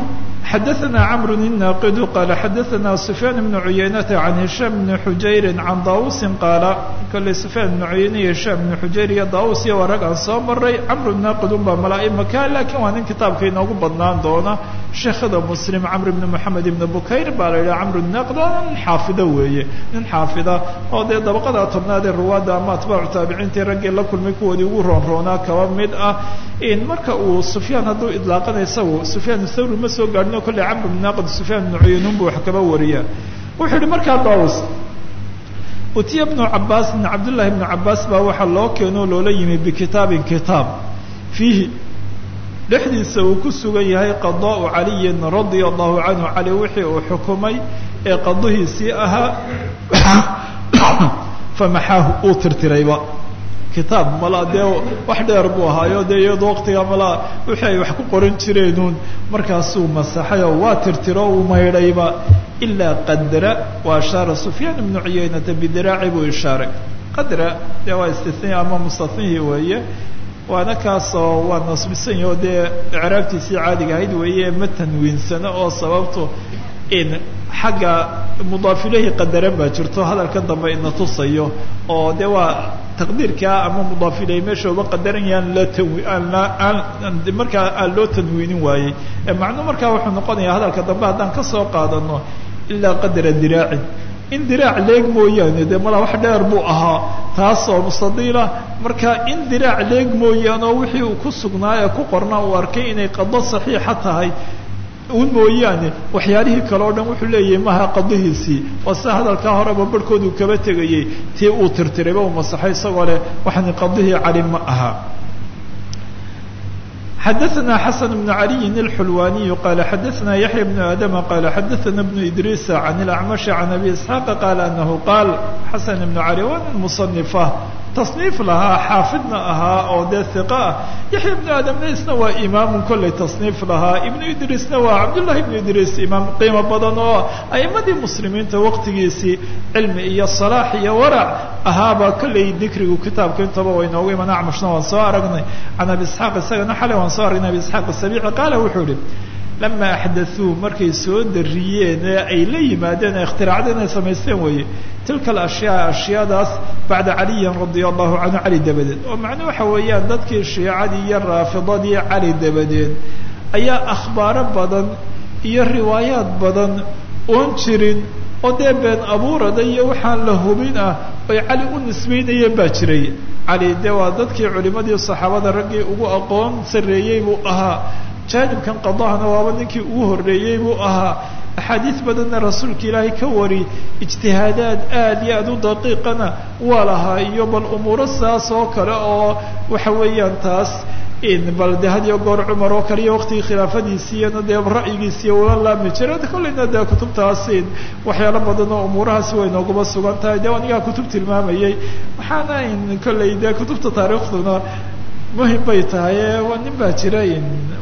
xadaثna cmr الناqd qala xadaثna سfyaan بن عuyaynةa عan هiشhام بن xujayri عan dawusi qaala kolley سfyaan بن cuyayne iyo هiشham بن xujayr iyo dawus iyo waa rag aan soo maray cmr الناqid un baa malaaimaka lakin waa nin kitaabka inoogu badnaan doona sheekhada mslim cmr بn mحamed بn bukayr baa la yidhaha cmr الناqid waa nin xaafida weeye nin xaafida oo dee dabaqada tobnaad ee ruwaada ama atbaacu taabiciintii raggii la kulmay kuwoodii ugu roonroonaa kaba mid ah marka uu sufyaan hadduu idlaaqana isagu sufyaan thawri ma soo gaadhin kolley camr bn naaqid sufyaan bnu cuyaynuun buu wax kaba wariyaa. Wuxuu yihi markaa daus utiya bnu cabaas bn cabdullahi bnu cabaas baa waxaa loo keeno o loola yimi bikitaabin kitaab. Fiihi dhexdiisa uu ku sugan yahay qadaau caliyin radia allahu canhu cali wixii uu xukumay ee qadahiisii ahaa. Famaxaahu uu tirtirayba kitaab malaa dee wax dheer buu ahaayo dee iyadoo waqtiga malaa wixii ay wax ku qoran jireenuun markaasuu masaxay oo waa tirtiro uu maydhayba ilaa qadra wa ashaara sufyaan ibnu cuyaynata bidiraaci buu ishaaray qadra dee waa istithnii ama mustathnihii weeye. Waana kaasoo waa nasbisan yaho dee icraabtiisii caadiga ahayd weeye ma tanwiinsano oo sababtu in xagga mudaafilahii qadaran baa jirto hadalka dambe ina tusayo oo de waa taqdiirkaa ama mudaafilay meesha uba qadaran yahaan la tanwi aan markaa aan loo tanwiinin waayey. Macnuu markaa wuxuu noqonayaa hadalka dambe haddaan ka soo qaadano ilaa qadra diraacin. In diraac leeg mooyaane dee malaa wax dheer buu ahaa taasoo mustadiila marka in diraac leeg mooyaane oo wixii uu ku sugnaa ee ku qornaa uu arkay inay qado saxiixa tahay un mooyaane waxyaalihii kale o dhan wuxuu leeyahay maha qadihiisii waa sida hadalkaa horeba barhkooduu kaba tegayey tii uu tirtirayba uu masaxay isagoo leh waxani qadihii cali ma aha xadaثna xaسن بن عaliyi الxulwaniي qala xadaثna yaحya بن adama qala xadaثna بن idrيس عan الأعmaشh عan abi isحاaq qala anahu qaal xaسن بن عali waa nin muصنifa tasniif lahaa xaafidna ahaa oo dee hiqa ah. Yaxya ibnu aadamna isna waa imaamun kolley tasniif lahaa. Ibnu idriisna waa cabdullahi ibnu idriis imaam qiimo badan oo a'imadii muslimiinta waqtigiisii cilmi iyo salaax iyo warac ahaaba kolley dikrigu kitaabka intaba way noogu iman. Acmashna waan soo aragnay. Can abi isxaaq isagana xalay waan soo aragnay. Abi isxaaq asabiici qaala wuxuu yihi lama axdaثuu markay soo dariyeen ee ay la yimaadeen ee ikhtiraacdeen ay samaysteen weeye tilka alashyaa ashyaadaas bacda caliyin radia allahu canhu cali dabadeed oo macnuu waxa weeyaan dadkii shiicadii iyo raafidadii cali dabadeed ayaa akhbaaro badan iyo riwaayaad badan oon jirin oo dee been abuurada iyo waxaan la hubin ah oy cali u nisbaynayeen baa jiray cali dee waa dadkii culimadii saxaabada raggii ugu aqoon sarreeyey buu ahaa jaanibkan qadahana waaba ninkii ugu horreeyey buu ahaa. Axaadiis badanna rasuulka ilaahay ka wari ijtihaadaad aad iyo aad u daqiiqana waa lahaa iyo bal umuuro saas oo kale oo waxa weeyaan taas bal de had iyo goor cumar oo kale iyo waqtigii khilaafadiisiiyana dee ra'yigiisiiy ula laami jira kolleyna dee kutubtaas waxyaalo badan oo umuurahaasi way nooguma sugan tahay. De anigaa kutub tilmaamayay waxaana kolley dee kutubta taariikhduna muhiim bay tahay waa nin baa jira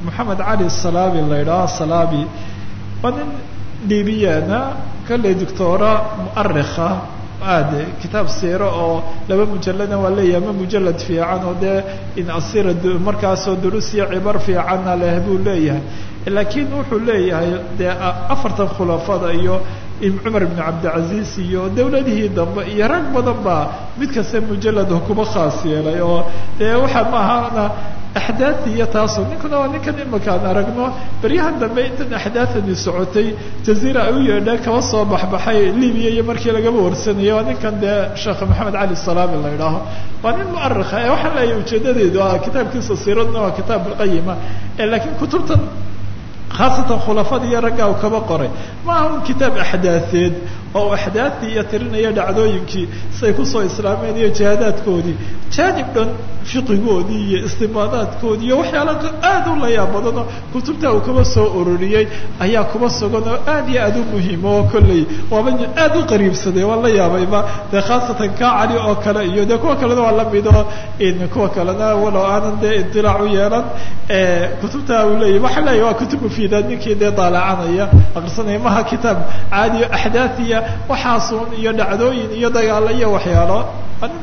moxamed cali salabi la idhaha salabi waa nin libiyaana kolley doctora mu'arikha aade kitaab siiro oo laba mujalladna waa leeyahay ama mujalad fiican oo dee in asira markaasoo durusiya cibar fiicanna leh buu leeyahay. Laakiin wuxuu leeyahay dee afartan khulafada iyo cumar ibn cabdilcaziz iyo dawladihii dambe iyo rag badan baa mid kasta mujalad kuma khaas yeelay oo dee waxaa maahana axdaadi iyo taaso ninkuna waa ninkan imaka aan aragno beryahan dambe intan axdaadani socotay jaziira ay u yeedheen kaba soo baxbaxay libiya iyo markii lagaba warsanayay waa ninkan dee sheekh maxamed cali salaami la idhaaho waa nin mu'arikha ee waxaan leeyahay ujeedadeedu ah kitaabkiisa siiradna waa kitaab qayima laakiin kutubtan khaasatan khulafada iyo raggaa u kaba qoray ma aha un kitaab axdaaثeed oo axdaadtii iyo tirinaya dhacdooyinkii siay ku soo islaameen iyo jihaadaadkoodii jaanib dhan fiqigoodii iyo istibaadaadkoodii iyo waxyaala aad u layaab badanoo kutubta uu kaba soo ururiyey ayaa kuba sugan oo aad iyo aad u muhiima oo kolley waaba aad u qariibsaday waan la yaabayba dee khaasatan kaa oo kale iyo dee kuwa kalena waa la mid oo kuwa kalena walow aanan dee idilaac u yeelan kutubta uu leeyahy waxaa leeyahy waa kutub mufiidaad ninkii dee daalacanaya aqrisanaya maha kitaab caadiyo axdaathiya waxaasun iyo dhacdooyin iyo dagaalo iyo waxyaalo. Ani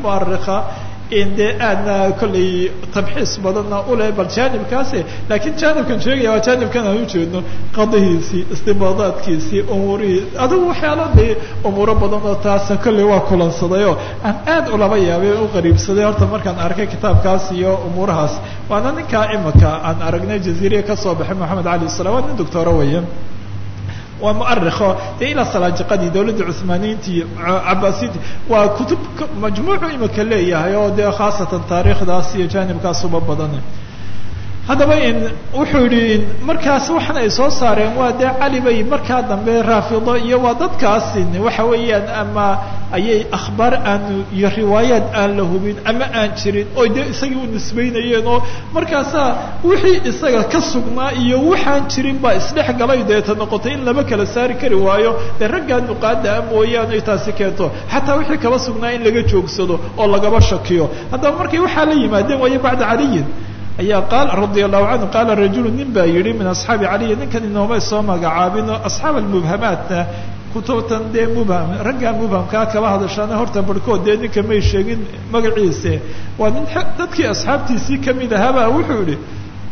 muarikha dee aadna kollay tabxiis badanna uleh bal jaanibkaasi laakiin jaanibkan sheegaya waa jaanibkan aan ujeedno qadihiisii istibaadaadkiisii umuurihii adigu waxyaalo dee umuuro badan oo taasa kollay waa kulansaday oo aan aad ulaba yaabay u qariibsaday horta markaan arkay kitaabkaas iyo umuurahaas waana ninkaa imika aan aragnay jaziiriya ka soo baxay moxamed cali salam waa nin doctooro weya waa muarikho dee ilaa salaajiqadii dawladda cuhmaaniyiinta iyo cabaasiyinta waa kutub majmuucu imika leeyahay oo dee khaasatan taariikhdaas iyo jaanibkaas uba badan haddaba in wuxuu yihi markaas waxan ay soo saareen waa dee cali bay markaa dambe raafido iyo waa dadkaasi. Waxa weeyaan ama ayay akhbaar aan iyo riwaayaad aan la hubin ama aan jirin. Oo dee isagii u nisbaynayeen oo markaasaa wixii isaga ka sugnaa iyo waxaan jirin baa isdhex galay deeta noqotay in lama kala saari kari waayo. Dee raggaa nuqaada a mooyaane ay taasi keento. Xataa wixii kaba sugnaa in laga joogsado oo lagaba shakiyo. Haddaba markay waxaa la yimaadeen waayo bacda caliyin ayaa radia allahu canhu qaala rajulu nin baa yidhi min asxaabi caliya ninkan inoomay soo magacaabino asxaab almubhamaatna kutubtan dee mubham raggaa mubhamkaa kaba hadashaana horta barhkood dee ninka may sheegin magaciise. Waa nin dadkii asxaabtiisii ka mid ahaabaa wuxuu yihi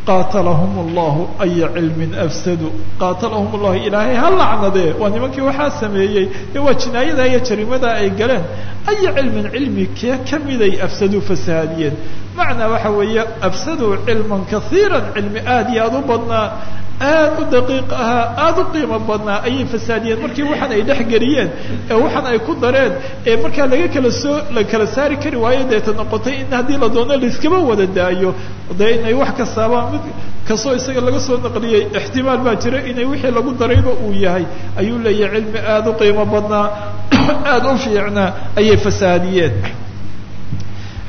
qaatalahum allahu aya cilmin afsadu. Qaatalahum allahu ilaahay ha lacnadee waa nimankii waxaa sameeyey dee waa jinaayada iyo jariimada ay galeen. Aya cilmin cilmi kee kamiday afsaduu fasahaadiyeen macnaa waxa weeye afsaduu cilman kaiira cilmi aad iyo aad u badnaa aad u daqiiq ahaa aada u qiimo badnaa ayay fasaadiyeen. Markii waxaan ay dhex geliyeen ee waxaan ay ku dareen ee markaa laga kala soo la kala saari kari waayo deeta noqotay in haddii la doono laiskaba wada daayo. Dee inay wax kastaaba mid kastoo isaga laga soo naqliyey ixtimaal baa jira inay wixii lagu darayba uu yahay. Ayuu leeyahay cilmi aada u qiimo badnaa aada u fiicnaa ayay fasaadiyeen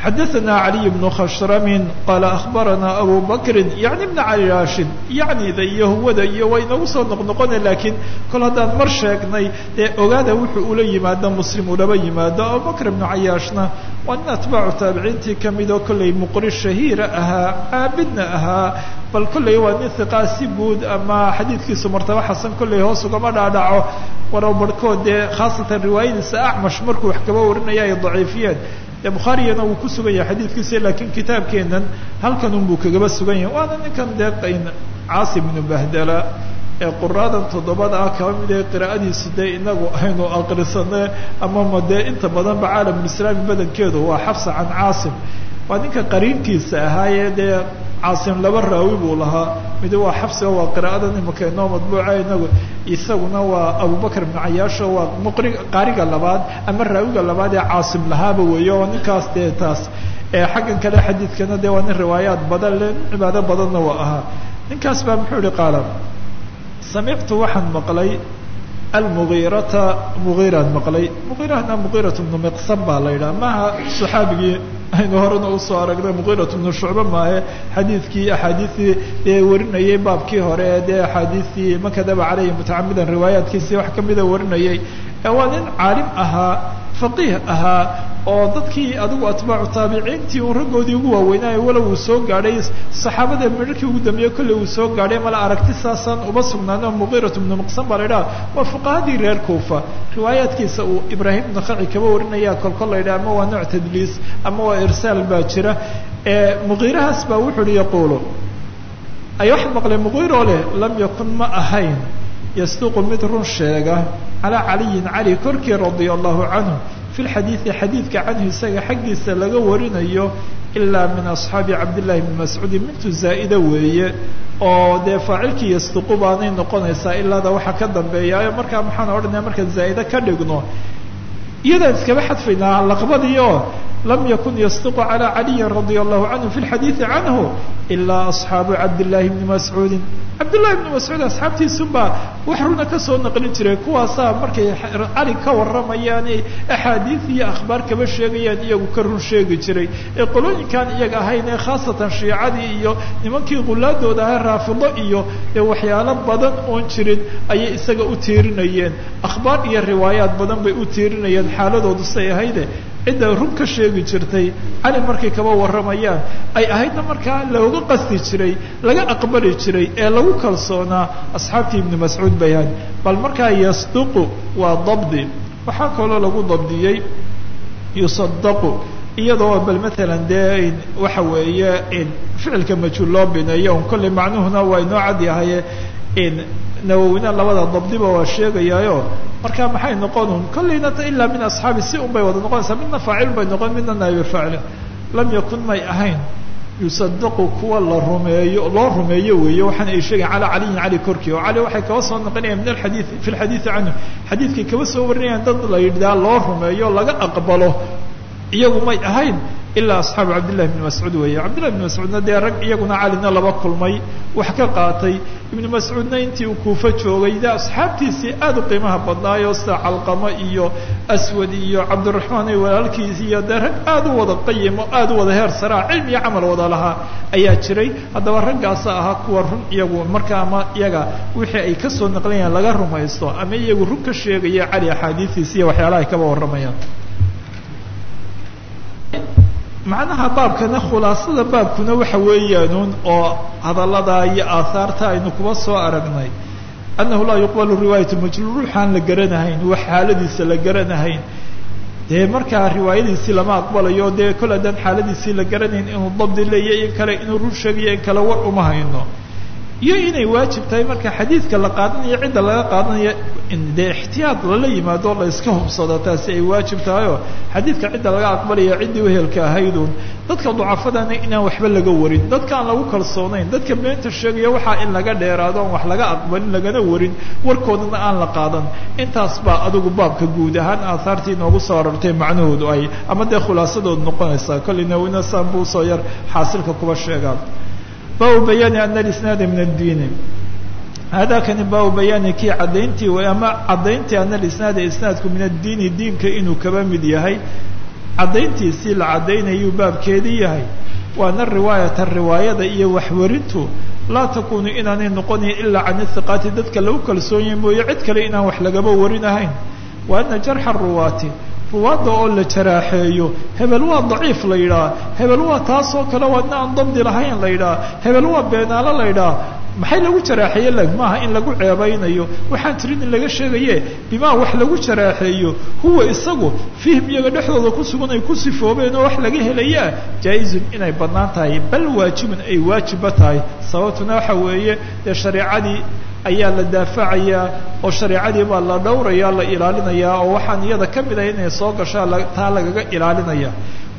xadaثna عaliي بن khshrm qala أخbarana abu bakri yaعni بn cali rashid yacnida iyo huwada iyo way inagu soo noqnoqona lakiin kol haddaan mar sheegnay dee ogaada wuxuu ula yimaado muslim ulaba yimaado abubakr بn cayaashna waa nin atbaacu taabiciintii kamid oo kollay muqri shahiira ahaa caabidna ahaa bal kollay waa nin hiqaa si guud ama xadiidkiisu martaba xasan kollay hoos ugama dhaadhaco walow barhkood dee khaasatan riwaayadiisa acmash markuu wax kaba warinaya ay daciifiyeen dee bukhaariyana wuu ku sugan yahay xadiidkiisa laakiin kitaabkeenan halkan unbuu kagaba sugan yahay. Waana ninkan dee caasim ibnu bahdala ee quraadan toddobada ah kaba mid ee qiraa'adiisu dee inagu aynu aqrisane amama dee inta badanba caalamulislaami badankeedu waa xafsa can caasim. Waa ninka qariinkiisa ahaayee dee caasim laba raawi buu lahaa. Mid waa xabsiga waa qiraa'adan imaka inoo madbuuca inagu isaguna waa abubakr ibnu cayaasho waa muqri qaariga labaad ama raawiga labaad ee caasim lahaaba weeyo waa ninkaas dee taas. Xaggan kale xadiidkana dee waa nin riwaayaat badan le cibaado badanna waa ahaa. Ninkaas baa muxuu ihi qaala samictu waxaan maqlay almugiirata mugiiraan maqlay. Mugiirahna mugiirat bnu miqsan baa la yidhaha. Maaha saxaabigii aynu horena u soo aragnay mugiirat bnu shucba maahe xadiidkii axaadiistii ee warinayay baabkii hore ee dee axaadiistii man kadaba mutacamidan riwaayaatkiisii wax kamida warinayay. ee waa nin caalim ahaa faqiih ahaa oo dadkii adigu atbaacu taabiciintii uu raggoodii ugu waaweynaayo walow uu soo gaadhay saxaabada midharkii ugu dambeeyey kolley uu soo gaadhay mala aragti saasaan uma sugnaano mugiirat bnu miqsan baa la idhaha waa fuqahadii reer kuufa. Riwaayaadkiisa uu ibraahim ibnu khaci kaba warinaya kolkol la yidhaha ama waa nooc tadliis ama waa irsaal baa jira. Mugiirahaas baa wuxu uhi yaquulu. Ay waxaan maqlay mugiiroo leh lam yakun ma ahayn yasduqu mid run sheega calaa caliyin cali korkii radia allahu canhu fi lxadiidi xadiidka canhu isaga xaggiisa laga warinayo ilaa min asxaabi cabdillahi bni mascuudin mintu zaa'ida weeye oo dee faacilkii yasduqu baanay noqonaysaa ilaada waxa ka dambeeyaayo markaa maxaan odhanaya markaan zaa'ide ka dhigno iyadaan iskaba xadfaynaa laqbadii oo lam yakun yasduqu calaa caliyin radia allahu canhu fi lxadiidi canhu ilaa asxaabu cabdillahi bni mascuudin. Cabdullahi bni mascuud asxaabtiisunbaa wax runa ka soo naqlin jiray kuwaasaa markay cali ka warramayaane axaadiis iyo akhbaar kaba sheegayaan iyagu ka run sheegi jiray. Ee qolooyinkaan iyaga ahayn ee khaasatan shiicadii iyo nimankii qulaadooda ahaa raafido iyo ee waxyaalo badan oon jirin ayay isaga u tiirinayeen. Akhbaar iyo riwaayaad badan bay u tiirinayeen xaaladoodu say ahayde cidda run ka sheegi jirtay cali markay kaba warramayaan ay ahaydna markaa looga qasti jiray laga aqbali jiray ee lagu kalsoonaa asxaabtii ibni mascuud bay ahayd bal markaa yasduqu waa dabdi. Waxaa kaloo lagu dabdiyey yusadaqu iyadoo bal matalan dee waxa weeye ficilka majhuul loo bineeyo on kolley macnuhuna waa inoo cad yahaye nawowina labada dabdiba waa sheegayaayo. Marka maxay noqon kollayna ilaa min asxaabi si un bay wada noqonaysaa midna faacil bay noqon midna naabi faacil. Lam yakun may ahayn yusadaqu kuwa la rumeeyo loo rumeeyo weeye waxaan ay sheegayan calaa caliyin cali korkii. Oo cali waxay kaba soo noqonayaan min alxadiid fi lxadiidi canhu. Xadiidkay kaba soo warinayaan dad la yidhaha loo rumeeyo laga aqbalo. Iyagu may ahayn ilaa asxaabu cabdillahi bni mascuud weeye. Cabdillahi bni mascuudna dee rag iyaguna calina laba kulmay wax ka qaatay. Ibnu mascuudna intii uu kuufa joogay dee asxaabtiisii aad u qiimaha badnaayo sida calqamo iyo aswad iyo cabdiraxmaan iyo walaalkiis iyo dee rag aad u wada qayimo aad u wada heer saraa cilmi iyo camal wada lahaa ayaa jiray. Haddaba raggaasa ahaa kuwa run iyagu marka ama iyaga wixii ay ka soo naqlinayaan laga rumaysto ama iyagu run ka sheegaya cali axaadiistiisa iyo waxyaalaha ay kaba warramayaan macnaha baabkana khulaasada baabkuna waxa weeyaanuun oo hadallada iyo aahaarta aynu kuba soo aragnay annahu laa yuqbalu riwaayatu majluul ruuxaan la garanahayn wax xaaladiisa la garanahayn. Dee markaa riwaayadiisii lama aqbalayo dee kol haddaan xaaladiisii la garanayn inuu dabdi leeya in kale inuu run sheegayo in kale war uma hayno iyo inay waajib tahay marka xadiidka la qaadanayo cidda laga qaadanayo dee ixtiyaad lala yimaado la iska hubsado taasi ay waajib tahayoo xadiidka cidda laga aqbalaya ciddii wehelka ahaydun dadka ducafadana inaan waxba laga warin dadka aan lagu kalsoonayn dadka beenta sheegaya waxaa in laga dheeraado aan wax laga aqbalin lagana warin warkoodana aan la qaadan. Intaas baa adigu baabka guud ahaan aahaartii inoogu soo arortay macnahoodu ay ama dee khulaasadoodu noqonaysaa kolleyna wina buu u soo yar xaasilka kuba sheegaan baabu bayaani ana alisnaada min addiini haadakani baabu bayaani kii caddayntii ama caddayntii ana alisnaada isnaadku min addiini diinka inuu kaba mid yahay caddayntiisii la caddaynayuu baabkeedii yahay waana riwaayata riwaayada iyo waxwarintu laa takunu inaanay noqonayn ilaa can ihiqaati dadka lagu kalsoonyahay mooye cid kale inaan wax lagaba warinahayn wa ana jarxa ruwaati ruwaadda oo la jaraaxeeyo. Hebel waa daciif la yidhaha hebel waa taasoo kale waa ina aan dabdi lahayn la yidhaha hebel waa beenaalo la yidhaha maxay lagu jaraaxeeye lag maaha in lagu ceebaynayo. Waxaan tirin in laga sheegaye bimaa wax lagu jaraaxeeyo. Huwa isagu fihim iyaga dhexdooda ku sugan ay ku sifoobeen oo wax laga helayaa. Jaa-izun inay bannaan tahay bal waajibun ay waajibba tahay. Sababtuna waxa weeye dee shareecadii ayaa la daafacayaa oo shareecadii baa la dhowraya la ilaalinayaa oo waxaan iyada ka mid ah inay soo gashaa taa lagaga ilaalinaya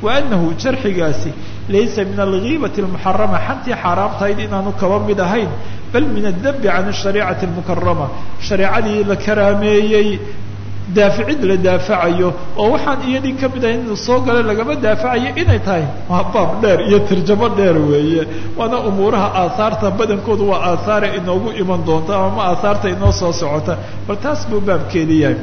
wa anahu jarxigaasi laysa min algiibati almuxarama xantii xaaraamtahayd inaanu kaba mid ahayn bal min addabi can ashariicati almukarama shareecadii la karaameeyey daaficid la daafacayo oo waxaan iyadii ka mid ahayn inuu soo gala lagama daafacayo inay tahay. Waa baab dheer iyo tarjamo dheer weeye. Waana umuuraha aahaarta badankoodu waa aahaare inoogu iman doonta ama aahaarta inoo soo socota. Bal taas buu baabkeedi yahay.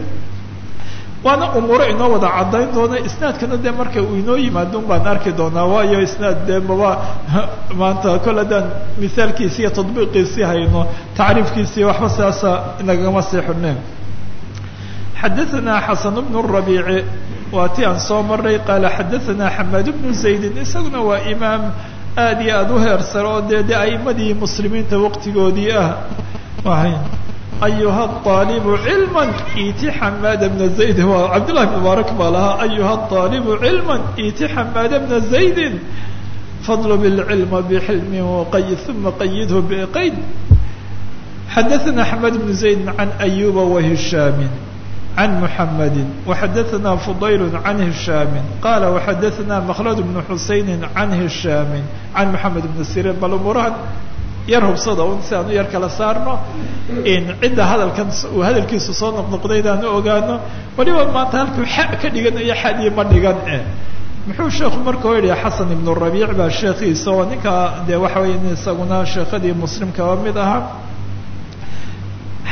Waana umuuro inoo wada caddayn doona isnaadkana dee marka uu inoo yimaadun baan arki doonaa. Waayo isnaad dee maba maanta kol haddaan misaalkiisi iyo tadbiiqiisii hayno tacriifkiisii waxba sidaasa inagama sii xidhneen xadaanaa xasan bnu rabiici waa ti aan soo maray qaala xadaanaa xamaad bnu zaydin isaguna waa imaam aad iyo aad u heersan oo dee de a'imadii muslimiinta waqtigoodii ah ayuha aalibu cilma iti xamaad bna zaydin waa cabdillahi mubaarak baa lahaa ayuha aalibu cilma iti xamaad bna zaydin fadlb ilcilma bxilmin waqayid uma qayidhu biqayd xadaanaa xamaad bnu zaydin can ayuba wahishaamin عن محمد وxdثna فضyل عن هiشhام qال وxdثna مkلد بن حuسين عن هiشhام عن محمد بن سيrين bal umuurahan yar hubsada un si aan u yar kala saarno in cidda hadalkan uu hadalkiisu soo noqnoqday inaan u ogaano waliba maanta halkuu xa ka dhiganayo xadii ma dhigan eh muxuu sheekhu marka o yihi xasan ibnu rabiic baa sheekhiisa oo ninka dee waxa weya isaguna sheekhadii muslimkaba mid ahaa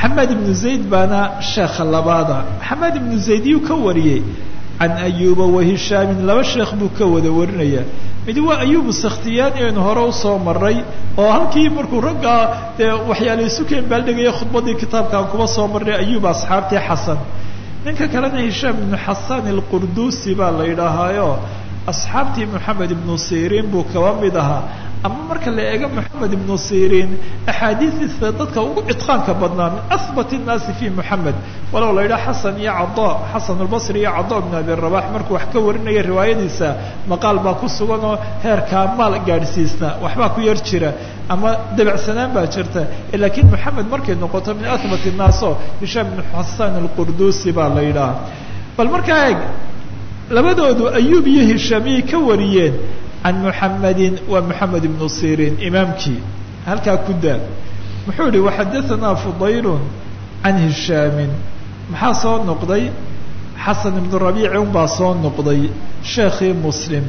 xamed ibnu zayd baana sheekha labaada xamed ibnu zayd yuu ka wariyey. Can ayuba wahishaamin laba sheekh buu ka wada warinaya. Mid waa ayubu sakhtiyaani aynu hore u soo maray oo halkii markuu raggaa dee waxyaala isu keen baaldhigaya khudbadii kitaabkaan kuba soo marray ayuba asxaabtii xasan. Ninka kalena hishaam ibnu xasaan alqurdusi baa la yidhaahaayo asxaabtii moxamed ibnu siriin buu kaba mid ahaa. Ama marka la eego moxamed ibnu siriin axaadiidiisa dadka ugu cidqaanka badnaa min ahbat innaasi fi moxamed walow la yidhaha xasan iyo cada xasan albasri iyo cada ibn abi rabax markuu wax ka warinaya riwaayadiisa maqaal baa ku sugan oo heerkaa maal gaadhsiisna waxbaa ku yar jira ama dabacsanaan baa jirta. Laakiin moxamed markay noqoto min ahbat innaas oo hishaam ibn xasaan alqurdusi baa la yidhaha. Bal markaa eeg labadoodu ayub iyo hishaamiyay ka wariyeen can muxamedin waa moxamed ibnu sirin imaamkii. Halkaa ku daa muxuu yihi waxadaثanaa fudaylu can hishaamin maxaa soo noqday? Xasan ibnu rabiici un baa soo noqday sheekhii muslim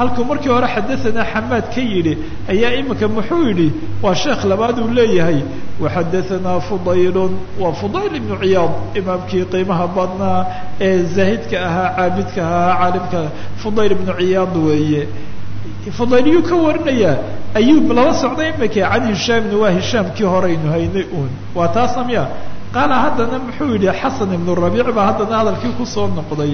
halkuu markii hore xadaثanaa xamaad ka yidhi ayaa imika muxuu yidhi waa sheekh labaad uu leeyahay. Waxadaثanaa fudaylu waa fudayl ibnu ciyaad imaamkii qiimaha badnaa ee zaahidka ahaa caabidka ahaa caalimka fudayl ibnu ciyaad weeye. Fudayliyuu ka warinayaa ayuub laba socda imika can hishaamna waa hishaamkii horeynu haynay uun. Waa taasa miya qaala haddana muxuu yidhi xasan ibnu rabiic baa haddana hadalkii ku soo noqday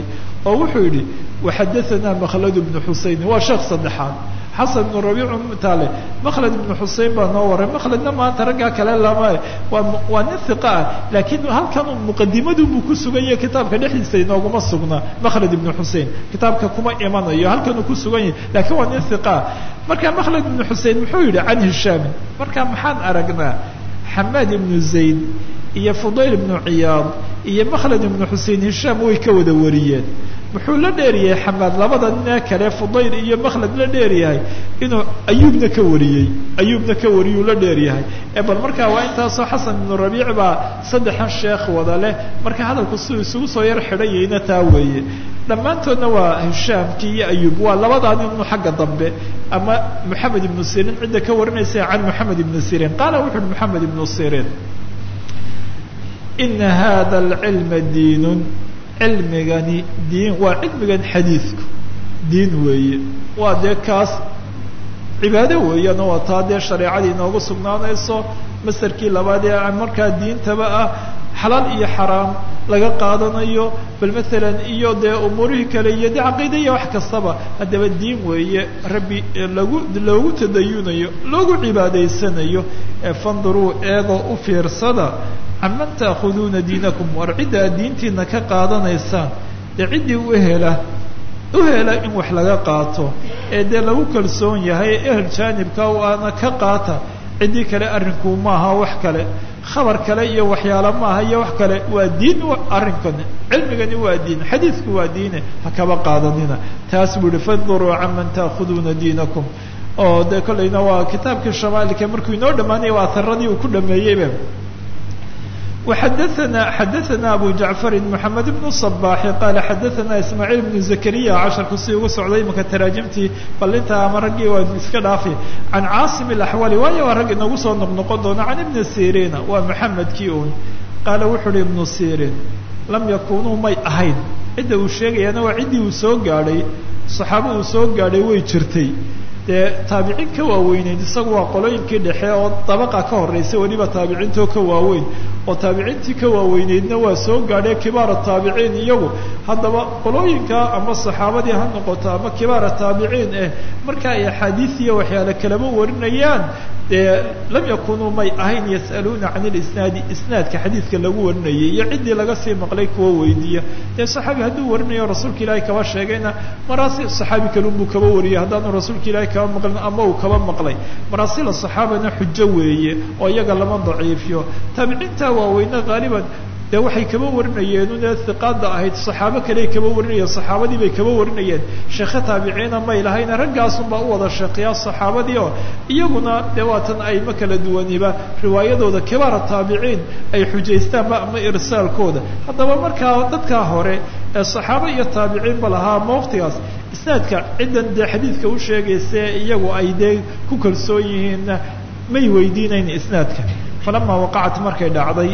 oo wuxuu yidhi waxadaثanaa makhlad ibnu xusein waa sheekh saddexaad. Xasan ibnu rabiic mtaale makhlad ibnu xusein baa noo waray. Makhladna maanta raggaa kale lama waa waa nin hiqa ah. Laakiin halkan muqadimadunbuu ku sugan yahay kitaabka dhexdiisa inooguma sugna makhlad ibnu xusein kitaabka kuma imanayo halkanuu ku sugan yahay. Lakiin waa nin hiqaa marka makhlad ibnu xusein muxuu yidhi can hishaamin marka maxaan aragnaa xamaad ibnu zayd iyo fudayl ibnu ciyaad iyo makhlad ibnu xusein hishaam way ka wada wariyeen. Muxuu la dheeryahay xamaad labada ninee kale fudayl iyo makhlad la dheeryahay inuu ayuubna ka wariyey. Ayuubna ka wariyuu la dheeryahay ee bal markaa waa intaasoo xasan ibnu rabiic baa saddexan sheekh wada leh. Marka hadalku siduu isugu soo yar xidhanyayna taa weeye. Dhammaantoodna waa hishaamkii iyo ayuub waa labadaa nin xagga dambe. Ama moxamed ibnu sirin cidda ka warinaysa can moxamed ibnu sirin qaala wuxu uhi moxamed ibnu sirin ina hada alcilma diinun cilmigani diin waa cilmigan xadiidku diin weeye waa dee kaas cibaado weeyaan waa taa dee shareecadii inoogu sugnaanayso masarkii labaad ee markaa diintaba ah xalaal iyo xaraam laga qaadanayo bal maalan iyo dee umuurihii kale iyo de caqiida iyo wax kastaba haddaba diin weeye rabbi lagu loogu tadayunayo loogu cibaadaysanayo fanduruu eegoo u fiirsada caman ta'khuduuna diinakum war ciddaa diintiina ka qaadanaysaan dee ciddii u hela u hela in wax laga qaato ee dee lagu kalsoon yahay ehel jaanibka u aana ka qaata ciddii kale arrinku maaha wax kale. Khabar kale iyo waxyaala maaha iyo wax kale waa diin arrinkani. Cilmigani waa diin xadiidku waa diine. Ha kaba qaadanina. Taas buu yihi fanduruu caman ta'khuduuna diinakum. Oo dee kollayna waa kitaabkii shamaalika markuu inoo dhammaanaya waa aharadii uu ku dhameeyeyba وxadثna xadaثna abu jaعفari mحamed بن صباxi qala xadaثna ismaaعيل بن زakriya casharku si ugu socday imaka taraajimtii bal intaa ama raggii waa iska dhaafi can caasim الأxwali waayo waa rag inagu soo noqnoqon doona can ibni sirina waa mxamedkii un qaala wuxu uhi ibnu sirin lam yakunuu may ahayn cidda uu sheegayana waa ciddii uu soo gaadhay صaxaabo uu soo gaadhay way jirtay dee taabiciin ka waaweyneyd isagu waa qolooyinkii dhexe oo dabaqa ka horreysay weliba taabiciintoo ka waaweyn. Oo taabiciintii ka waaweyneydna waa soo gaadhay kibaara taabiciin iyagu. Haddaba qolooyinka ama saxaabadii ha noqoto ama kibaara taabiciin eh marka ay axaadiis iyo waxyaale kalaba warinayaan dee lam yakunuu may ahayn yas'aluuna can ilisnaadi isnaadka xadiidka lagu warinayay iyo ciddii laga sii maqlay kuwa weydiiya. Dee saxaabi hadduu warinayo rasuulka ilaahay kaba sheegayna maraasi saxaabi kalunbuu kaba wariyay haddaanu rasuulka ilaahay kaba maqlin ama uu kaba maqlay. Maraasila saxaabana xujo weeye oo iyaga lama daciifiyo taabiciinta waaweyne haaliban dee waxay kaba warinayeen une hiqaada ahayd saxaabo kaley kaba warinayeen saxaabadii bay kaba warinayeen. Sheekhe taabiciina may lahayna raggaasunbaa u wada sheekeeya saxaabadii oo. Iyaguna dee waatan ayma kala duwaniba riwaayadooda kibaara taabiciin ay xujaystaanba ama irsaalkooda. Haddaba markaa dadkaa hore ee saxaabo iyo taabiciinba lahaa ma waqtigaas isnaadka ciddan dee xadiidka u sheegaysa iyagu ay dee ku kalsoon yihiinna may weydiinayn isnaadka. Falamaa waqacat markay dhacday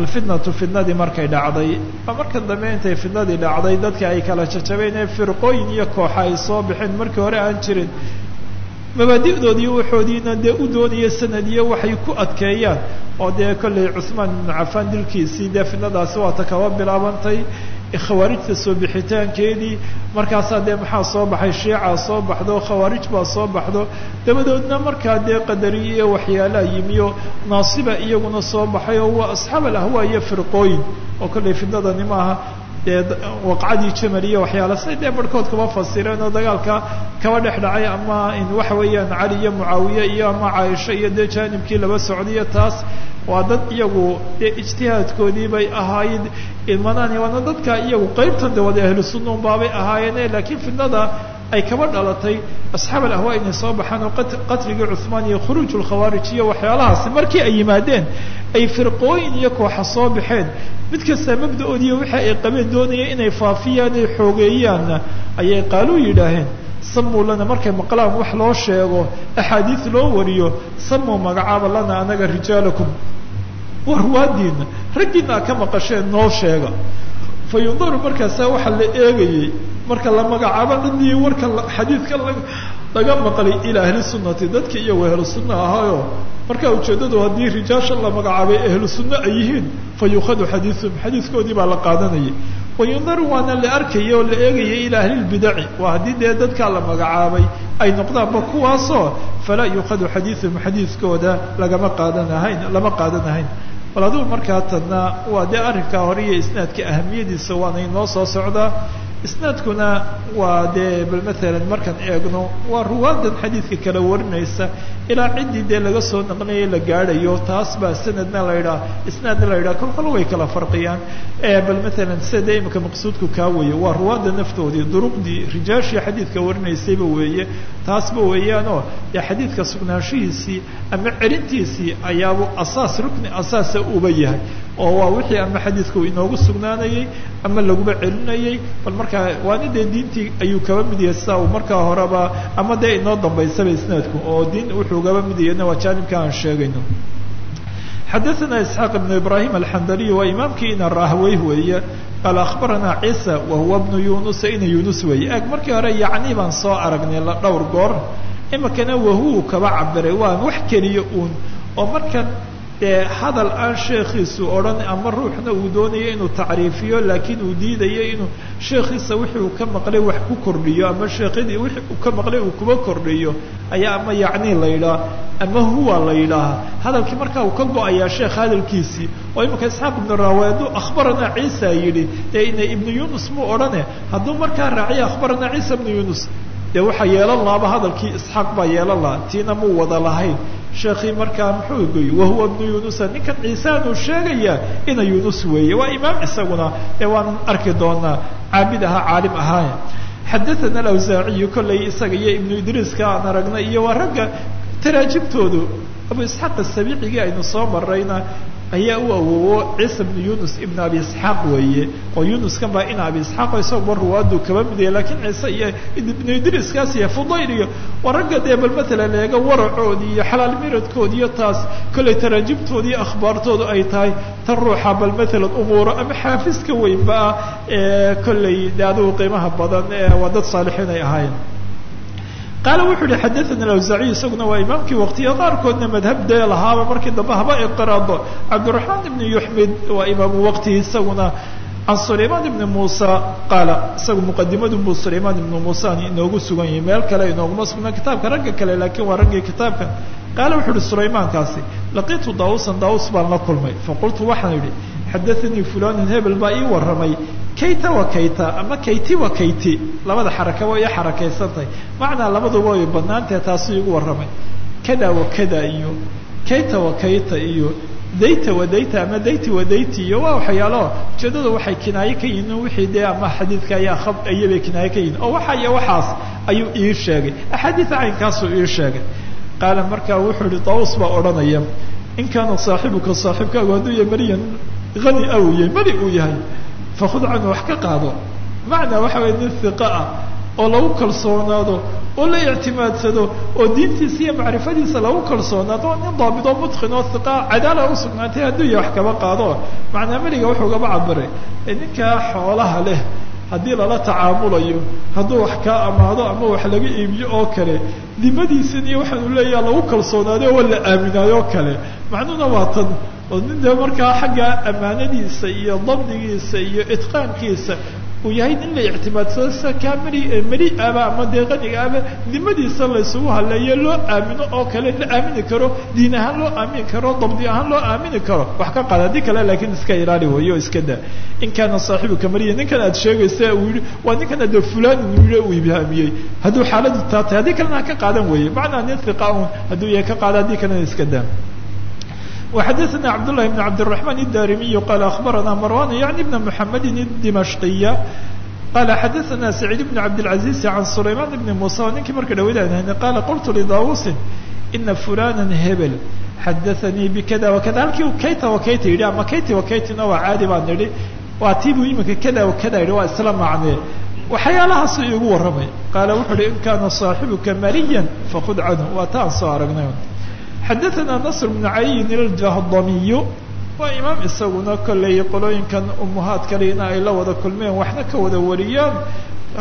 alfitnatu fitnadii markay dhacday. Marka dambe intay fitnadii dhacday dadka ay kala jajabeen ee firqooyin iyo kooxa ay soo baxeen markii hore aan jirin mabaadi'doodii waxoodiina dee u doonaya sanad iyo waxay ku adkeeyaan. Oo dee kollay cuhmaan ibnu cafaan dilkiisii dee fitnadaasi waata kaba bilaabantay khawaarijta soo bixitaankeedii markaasaa dee maxaa soo baxay? Shiica soo baxdo khawaarij baa soo baxdo. Dabadoodna markaa dee qadari iyo waxyaalaha yimiyo naasiba iyaguna soo baxay oo waa asxaab alahwaa iyo firqooyin. Oo kollay fitnadani maaha dee waqcadii jamal iyo waxyaala say dee barhkood kaba fasireen oo dagaalka kaba dhex dhacay ama in waxa weeyaan cali iyo mucaawiye iyo ama caaisha iyo dee jaanibkii laba socdayo taas waa dad iyagu dee ijtihaadkoodii bay ahaayeen. Ilmanani waana dadka iyagu qaybtan de wada ahlu sunna unbaabay ahaayeene laakiin fitnada ay kaba dhalatay asxaab alahwaa inay soo baxaan oo qatligii cuhmaan iyo khuruuj lkhawaarij iyo waxyaalahaasi markii ay yimaadeen ay firqooyin iyo kooxa soo baxeen. Mid kasta mabda-oodiiyo waxa ay qabeen doonaya inay faafiyaan ay xoogeeyaanna ayay qaaluu yidhaaheen samuu lana markay maqlaan wax loo sheego axaadiis loo wariyo samuu magacaaba lana anaga rijaalakum. Warwaadiina raggiina ka maqasheen noo sheega fa yundaru markaasa waxaa la eegayey marka la magacaabo dadii warka xadiidka laga maqlay ilaa ahli sunnati dadki iyago ahlu sunna ahaayo. Marka ujeeddadu haddii rijaasha la magacaabay ahlu sunna ay yihiin fa yukhadu xadiiuhum baa la qaadanayay. Wayundaru waana la arkaya oo la eegaya ilaa ahlilbidaci waa haddii dee dadkaa la magacaabay ay noqdaanba kuwaasoo falaa yukhadu xadiiuhum xadiidkooda lagama qaadanahayn lama qaadanahayn bal adugu markaa tadna waa dee arrinkaa hore isnaadka ahamiyadiisa waana inoo soo socdaa isnaadkuna waa dee bal maalan markaan eegno waa ruwaadan xadiidka kala warinaysa. Ilaa ciddii dee laga soo naqnayo la gaadhayo taas baa sanadna la yidhaha isnaadna la yidhaha kolkol way kala farqiyaan. Bal maalan sida dee imika maqsuudku kaa weeye waa ruwaadda naftoodii duruqdii rijaashii xadiidka warinaysayba weeye. Taasba weeyaanoo dee xadiidka sugnaanshihiisii ama celintiisii ayaabu asaas rukni asaasa uba yahay oo waa wixii ama xadiidku inoogu sugnaanayay ama laguba celinayay. Bal markaa waana dee diintii ayuu kaba mid yahay sida uu markaa horeba ama dee inoo dambaysaba isnaadku oo diin wuxuu gaba mid yahayna waa jaanibka aan sheegayno. Xadaثna isxaaq ibn ibrahim alxandaliy waa imaamkii ina rahwey weeye. Qaala akhbarana ciisa wahuwa bnu yunusa ina yunus weeye. Eg markii hore yacni baan soo aragnay la dhowr goor imikana wahu kaba cabiray waa wax keliya uun. Oo markan dee hadal aan sheekhiisu odhan ama ruuxna uu doonayo inuu tacriifiyo laakiin uu diidayo inuu sheekhiisa wixii uu ka maqlay wax ku kordhiyo ama sheekhadii wixii uu ka maqlay uu kuba kordhiyo ayaa ama yacni la yidhaha ama huwa la yidhaaha. Hadalkii markaa uu ka go'ayaa sheekh hadalkiisii oo imika isxaaq ibnu raawe hadduu akhbarana ciisa yidhi dee ina ibnu yunus muu odhane? Hadduu markaa raaciyo akhbarana ciisa ibnu yunus dee waxaa yeelan lahaaba hadalkii isxaaq baa yeelan lahaa. Tiina muu wada lahayn. Sheekii markaa muxuu goy wahuwa ibnu yunusa ninkan ciisaanuu sheegayaa ina yunus weeye waa imaam isaguna ee waan arki doonaa caabid ahaa caalim ahaaya xadathana alawsaaciyu kollay isaga iyo ibnu idriiska aan aragnay iyo waa ragga taraajibtoodu abu isxaaq asabiicigii aynu soo marayna ayaa u awoowo ciisa bnu yunus ibn abi isxaaq weeye oo yunuskan baa ina abi isxaaq isaguba ruwaadu kaba midaya lakiin ciise iyo ibnu idriiskaas iyo fudayl iyo waa ragga dee bal matalan eega waracoodi iyo xalaal miradkoodi iyo taas kollay taraajibtooda iyo akhbaartoodu ay tahay tan ruuxa bal matalan umuuro ama xaafiska weynba ah ee kollay de adigu qiimaha badan waa dad saalixiin ay ahaayeen qaala wuxuu yihi xadaana alawsaaciy isaguna waa imaamkii waqtiya qaarkoodna madhab dee lahaaba markii dambe haba iqiraado cabdiraxmaan ibni yuxmid waa imaamu waqtihi isaguna can sulaymaan ibni muusa qaala isagu muqadimadu buu sulaymaan ibnu muusan inoogu sugan yahay meel kale inooguma sugna kitaabka ragga kale laakiin waa raggii kitaabka. Qaala wuxuu yihi sulaymaankaasi laqiitu daawusan daawus baan la kulmay. Faqultu waxaan idhi xadaanii fulanun hebel baa ii warramay kayta wa kayta ama kayti wa kayti labada xaraka way xarakaysantahay macnaa labaduba way banaantahe taasuu igu warramay kada wa kada iyo kayta wa kayta iyo dayta wa dayta ama dayti wa dayti iyo waa waxyaalo ujeedada waxay kinaaye ka yihiin wixii dee ama xadiidka ayaa khab ayabay kinaaye ka yihiin oo waxa iyo waxaas ayuu ii sheegay axaadiida caynkaasuu ii sheegay qaala markaa wuxuu yihi daus baa odhanaya in kaana saaxibuka saaxiibkaagu hadduu yahay mariyan hani aw yahay mari uu yahay. Fakud canhu wax ka qaado. Macnaa waxa waya nin hiqa ah oo lagu kalsoonaado oo la ictimaadsado oo diintiisa iyo macrifadiisa lagu kalsoonaado oo nin daabitoo mutqin oo hiqa cadaala usugnaatay hadduu yahay wax kaba qaado. Macnaa meliga wuxuu gaba cabiray ninkaa xoolaha leh haddii lala tacaamulayo hadduu wax kaa amaado ama wax laga iibiyo oo kale dimadiisan iyo waxaanu leeyaha lagu kalsoonaaday oo waa la aaminaayo oo kale. Macnuhuna waa tan oo nin dee markaa xagga ammaanadiisa iyo dabdigiisa iyo itqaankiisa uu yahay nin la ictimaadsado sida kaa mari mari aba ama dee qaniga aba dimadiisa laysugu haleeyo loo aamino oo kale la aamini karo diin ahaan loo aamini karo dabdi ahaan loo aamini karo wax ka qaada haddii kale laakiin iska ilaali wayo iska daa in kaana saaxibuka mariya ninkan aad sheegaysa uu yihi waa ninkan ade fulan uu uu ibhaamiyey hadduu xaaladu taa haddii kalena ha ka qaadan weeye macnaa nin hiqa un hadduu yahay ka qaada haddii kalena iska daa وxadثna cبd للhi بن cبدالرحمن الdarimiي qال أخbarana مrوان yعnي بن محمد الدimشقية qال xadثna سعيد بن cبدالعزيز عن سليمان بن موسى ninkii marka dhawadaan qال qلت لdاوusi إنa فuلانا hebel xadaثnii bkda وkda halkii kayta وkayta yidhi ama kayti وkaytina waa caadi baan idhi waa tii buu imika kada وkada yidhi waa isla macnee waxyaalahaasuu iigu warramay qaala wuxu uhi in kaana صaaxibuka mariya fakud canhu waa ta aan soo aragnay xadaana nasr bnu cayin iljahdamiyu waa imaam isaguna kollay qolooyinkan ummahaad kalena ay la wada kulmeen waxna ka wada wariyaan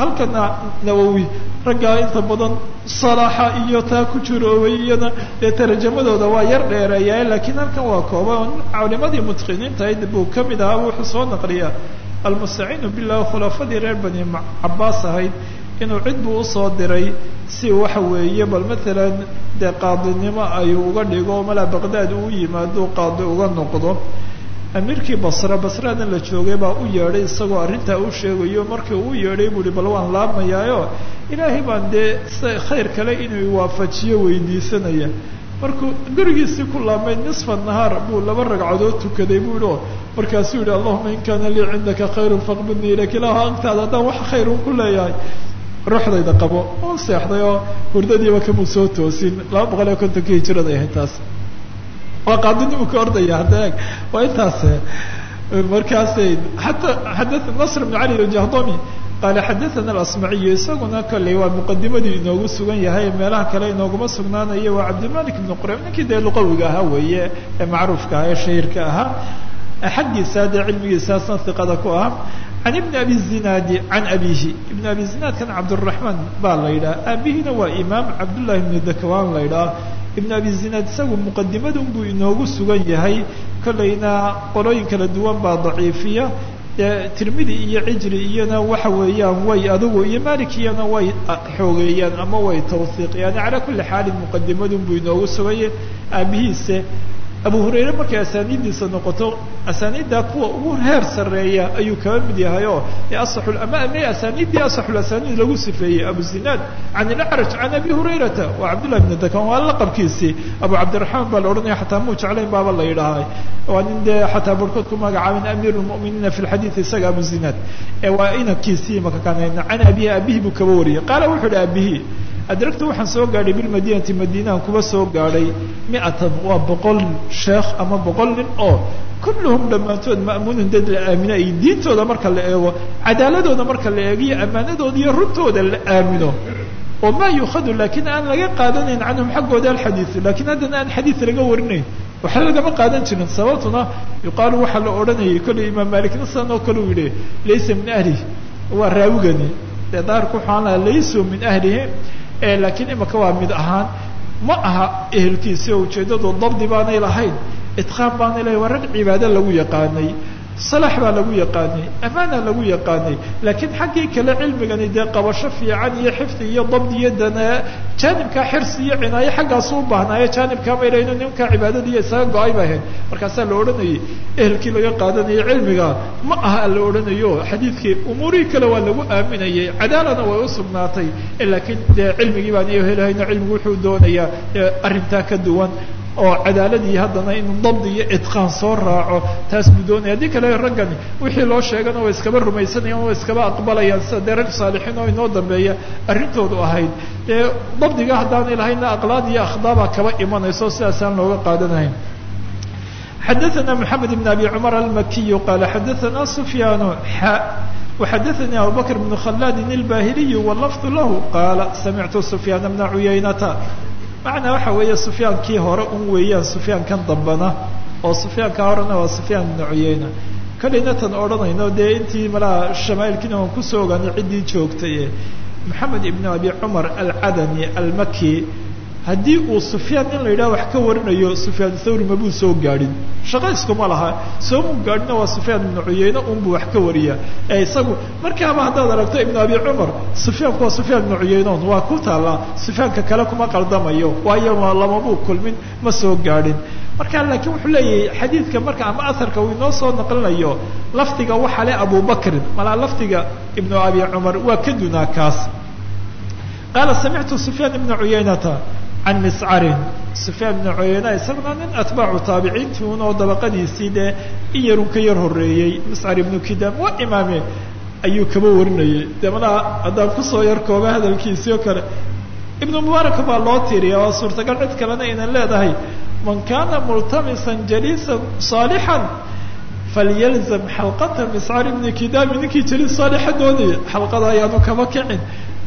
halkana nawowi raggaa inta badan salaaxa iyo taa ku jiroobay iyana dee tarajamadooda waa yar dheereeyaye laakiin halkan waa kooban culimadii mutqiniinta ayd buu ka mid ahaa wuxuu soo naqliyaa almustaciinu bilah khulafadii reer bani cabaas ahayd inuu cid buu u soo diray si waxa weeye bal matalan dee qaadinimo ayuu uga dhigo malaa baqdaad uu yimaado qaadi uga noqdo. Amiirkii basra basrana la joogay baa u yeedhay isagoo arrintaa u sheegayo markii uu yeedhay buu ihi bal waan laamayaayo ilaahay baan dee khayr kale inuu waafajiyo weydiisanaya. Markuu gurigiisii ku laabmay nisfa nahaar buu laba ragcadood tukaday buu yihi o markaasuu yihi allahuma in kaana lii cindaka khayrun faqbidnii ilayk ilaah agtaada haddaan wax khayrun ku leeyahay ruuxdayda qabo oo seexday oo hurdadiiba kamuu soo toosin. Laba boqol iyo kontonkii hijirada ahayd taas waa qaadinimu ka ordaya hadda waa intaas markaasay hataa xada nasr bn cali aljahdami qaala xadaana alasmaciyu isaguna kolley waa muqadimadii inoogu sugan yahay meelaha kale inooguma sugnaanayo waa cabdilmalik ibnu qurayb ninkii dee luqawiga ahaa weeye ee macruufka ah ee shahiirka ahaa xaggiisa dee cilmigiisaasna iqada ku ahaa can ibni abi zinaadi can abihi ibn abi zinaadkan cabduraxmaan baa la yidhaha aabihina waa imaam cabdullahi ibnu dakwan la yidhaha ibn abi zinaad isagu muqadimadun buu inoogu sugan yahay kollayna qolooyin kala duwan baa daciifiya tirmidi iyo cijri iyana waxa weeyaan way adigu iyo malik iyana way xoogeeyaan ama way tawhiiqiyaan calaa kulli xaalin muqadimadun buu inoogu suganya aabihiise abu hurayre markay asaaniiddiisa noqoto asaaniidda kuwa ugu heer sarreeya ayuu kaba mid yahay oo asaxu ama ama asaaniiddii asaxul asaaniid lagu sifeeyey abu zinaad can ilacraj can abi hurayrata. Waa cabdullahi bn dakan waa laqabkiisii abu cabdiraxmaan baa la odhanaya xataa muu jeclayn baaba la yidhaahay. Waa nin dee xataa barhkood ku magacaabin amiir lmu'miniina fi lxadiid isaga abu zinaad. Ee waa inankiisii maka kanayna can abihi abihi buu kaba wariyay qaala wuxuu ihi abihi adragtu waxaan soo gaadhay bilmadinati madiinaan kuba soo gaadhay miatan waa boqol sheekh ama boqol nin oo kulluhum dhammaantood ma'muunin dad la aamino ay diintooda marka la eego cadaaladooda marka la eegiyo ammaanadooda iyo runtooda la aamino oo maa yuukhadu laakiin aan laga qaadanayn canhum xaggooda alxadiidu lakiin haddana aan xadiid laga warinayn waxa lagama qaadan jirin sababtuna yuqaalu waxaa la odhanayay kollay imaam malikna sidan oo kale u yidhi laysa min ahlihi waa raawigani dee waxaan lahaa laysu min ahlihi laakiin imaka waa mid ahaan ma aha ehelkiisi oo ujeeddadu dabdi baanay lahayn itqaan baanay lahayn waa rag cibaado lagu yaqaanay salax baa lagu yaqaanay amaana lagu yaqaanay laakiin xaggii kale cilmigani dee qabasho fiican iyo xifdi iyo dabdi iyo dana jaanibkaa xirsi iyo cinaayo xaggaasu u baahnaayo jaanibkaa maydhayno ninkaa cibaadadiiyo isaga go'ay ba ahayd. Markaasaa la odhanayay ehelkii laga qaadanayo cilmiga ma aha la odhanayo xadiidkii umuurihii kale waa lagu aaminayay cadaalana way usugnaatay laakiin dee cilmigii baan iyo helahayno cilmigu wuxuu doonayaa arrintaa ka duwan oo cadaaladii haddana inuu dabdi iyo itqaan soo raaco taas buu doonaya haddii kale raggani wixii loo sheegana way iskaba rumaysanayaan way iskaba aqbalayaan sida dee rag saalixiin oo inoo dambeeya arrintoodu ahayd dee dabdiga haddaanay lahaynna aqlaad iyo akhdaabaa kaba imanayso sidaasaan looga qaadanahayn xadaثna mحamed بn abi cmar almakiyu qala xadaثna sufyaan xa وxadaثnي abu bakr بn khaldin الbahiliy wlafظ lahu qala samictu sufyaan bna cuyaynata macnaa waxa weeye sufyaankii hore un weeyaan sufyaankan dambana oo sufyaanka horena waa sufyaan ibnu cuyeyna kolleyna tan odhanayno dee intii malaha shamaailkiina waan ku soo ogaanay ciddii joogtay maxamed ibnu abi cumar alcadani almaki haddii uu sufyaan in la yidhaha wax ka warinayo sufyaan thawri mabuu soo gaadhin. Shaqo iskuma laha. Soomuu gaadhina waa sufyaan ibnu cuyeyne unbuu wax ka wariya. Ee isagu markaaba haddaad aragto ibnu abi cumar sufyaanku waa sufyaan ibnu cuyeynon waa ku taallaa sufyaanka kale kuma qaldamayo waayo lamabuu kulmin ma soo gaadhin. Marka laakiin wuxuu leeyahay xadiidka marka ama aharka uu inoo soo naqlinayo lafdiga waxa le abubakrin malaa lafdiga ibnu abi cumar waa ka dunaa kaas. Qaala samictu sufyaan ibna cuyeynata can miscarin sufyaan ibna cuyeyna isaguna nin atbaacu taabiciintii un oo dabaqadiisii dee in yarun ka yar horeeyey miscar ibnu kidam waa imaame ayuu kaba warinayay malaa haddaan ku soo yar kooba hadalkiisii oo kale ibnu mubaarak baa loo tiiriya oo suurtagal cid kalena aynan leedahay man kana multamisan jaliisan saalixan falyalzam xalqata miscar ibni kidami ninkii jaliis saalixa doonaya xalqada ayaanu kama kicin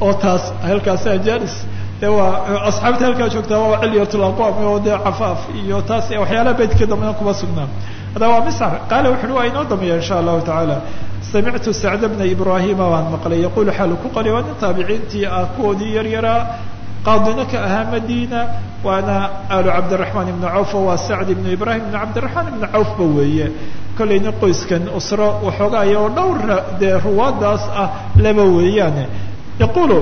oo taas halkaasaa jalis de waa asxaabta halkaa joogtaa waa cilyatulaqwam oo dee cafaaf iyo taas waxyaalaha beydkii dambena kuma sugnaa hada waa miscar qaala wuxu uhi waa inoo dambeeya insha allahu tacaala. Samictu sacda bna ibrahima waan maqlay. Yaqulu xaalu ku qali waa nin taabiciintii ah kuwoodii yaryaraa qaadina ka ahaa madina waana alu cabdiraxmaan ibnu cawf waa sacd ibnu ibrahim ibnu cabdiraxmaan ibnu cawfba weeye. Kollayna qoyskan usro waxoogaaya oo dhowr dee ruwaadaas ah laba weeyaane yaqulu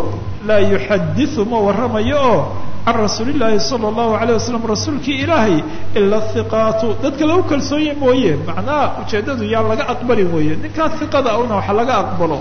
laa yuxadiu ma warramayo oo can rasuulillaahi sala allahu alayh wasalam rasuulkii ilaahay ila hiqaatu dadka lagu kalsoonye mooye macnaha ujeeddadu yaa laga aqbali mooye ninkaa hiqada una waxa laga aqbalo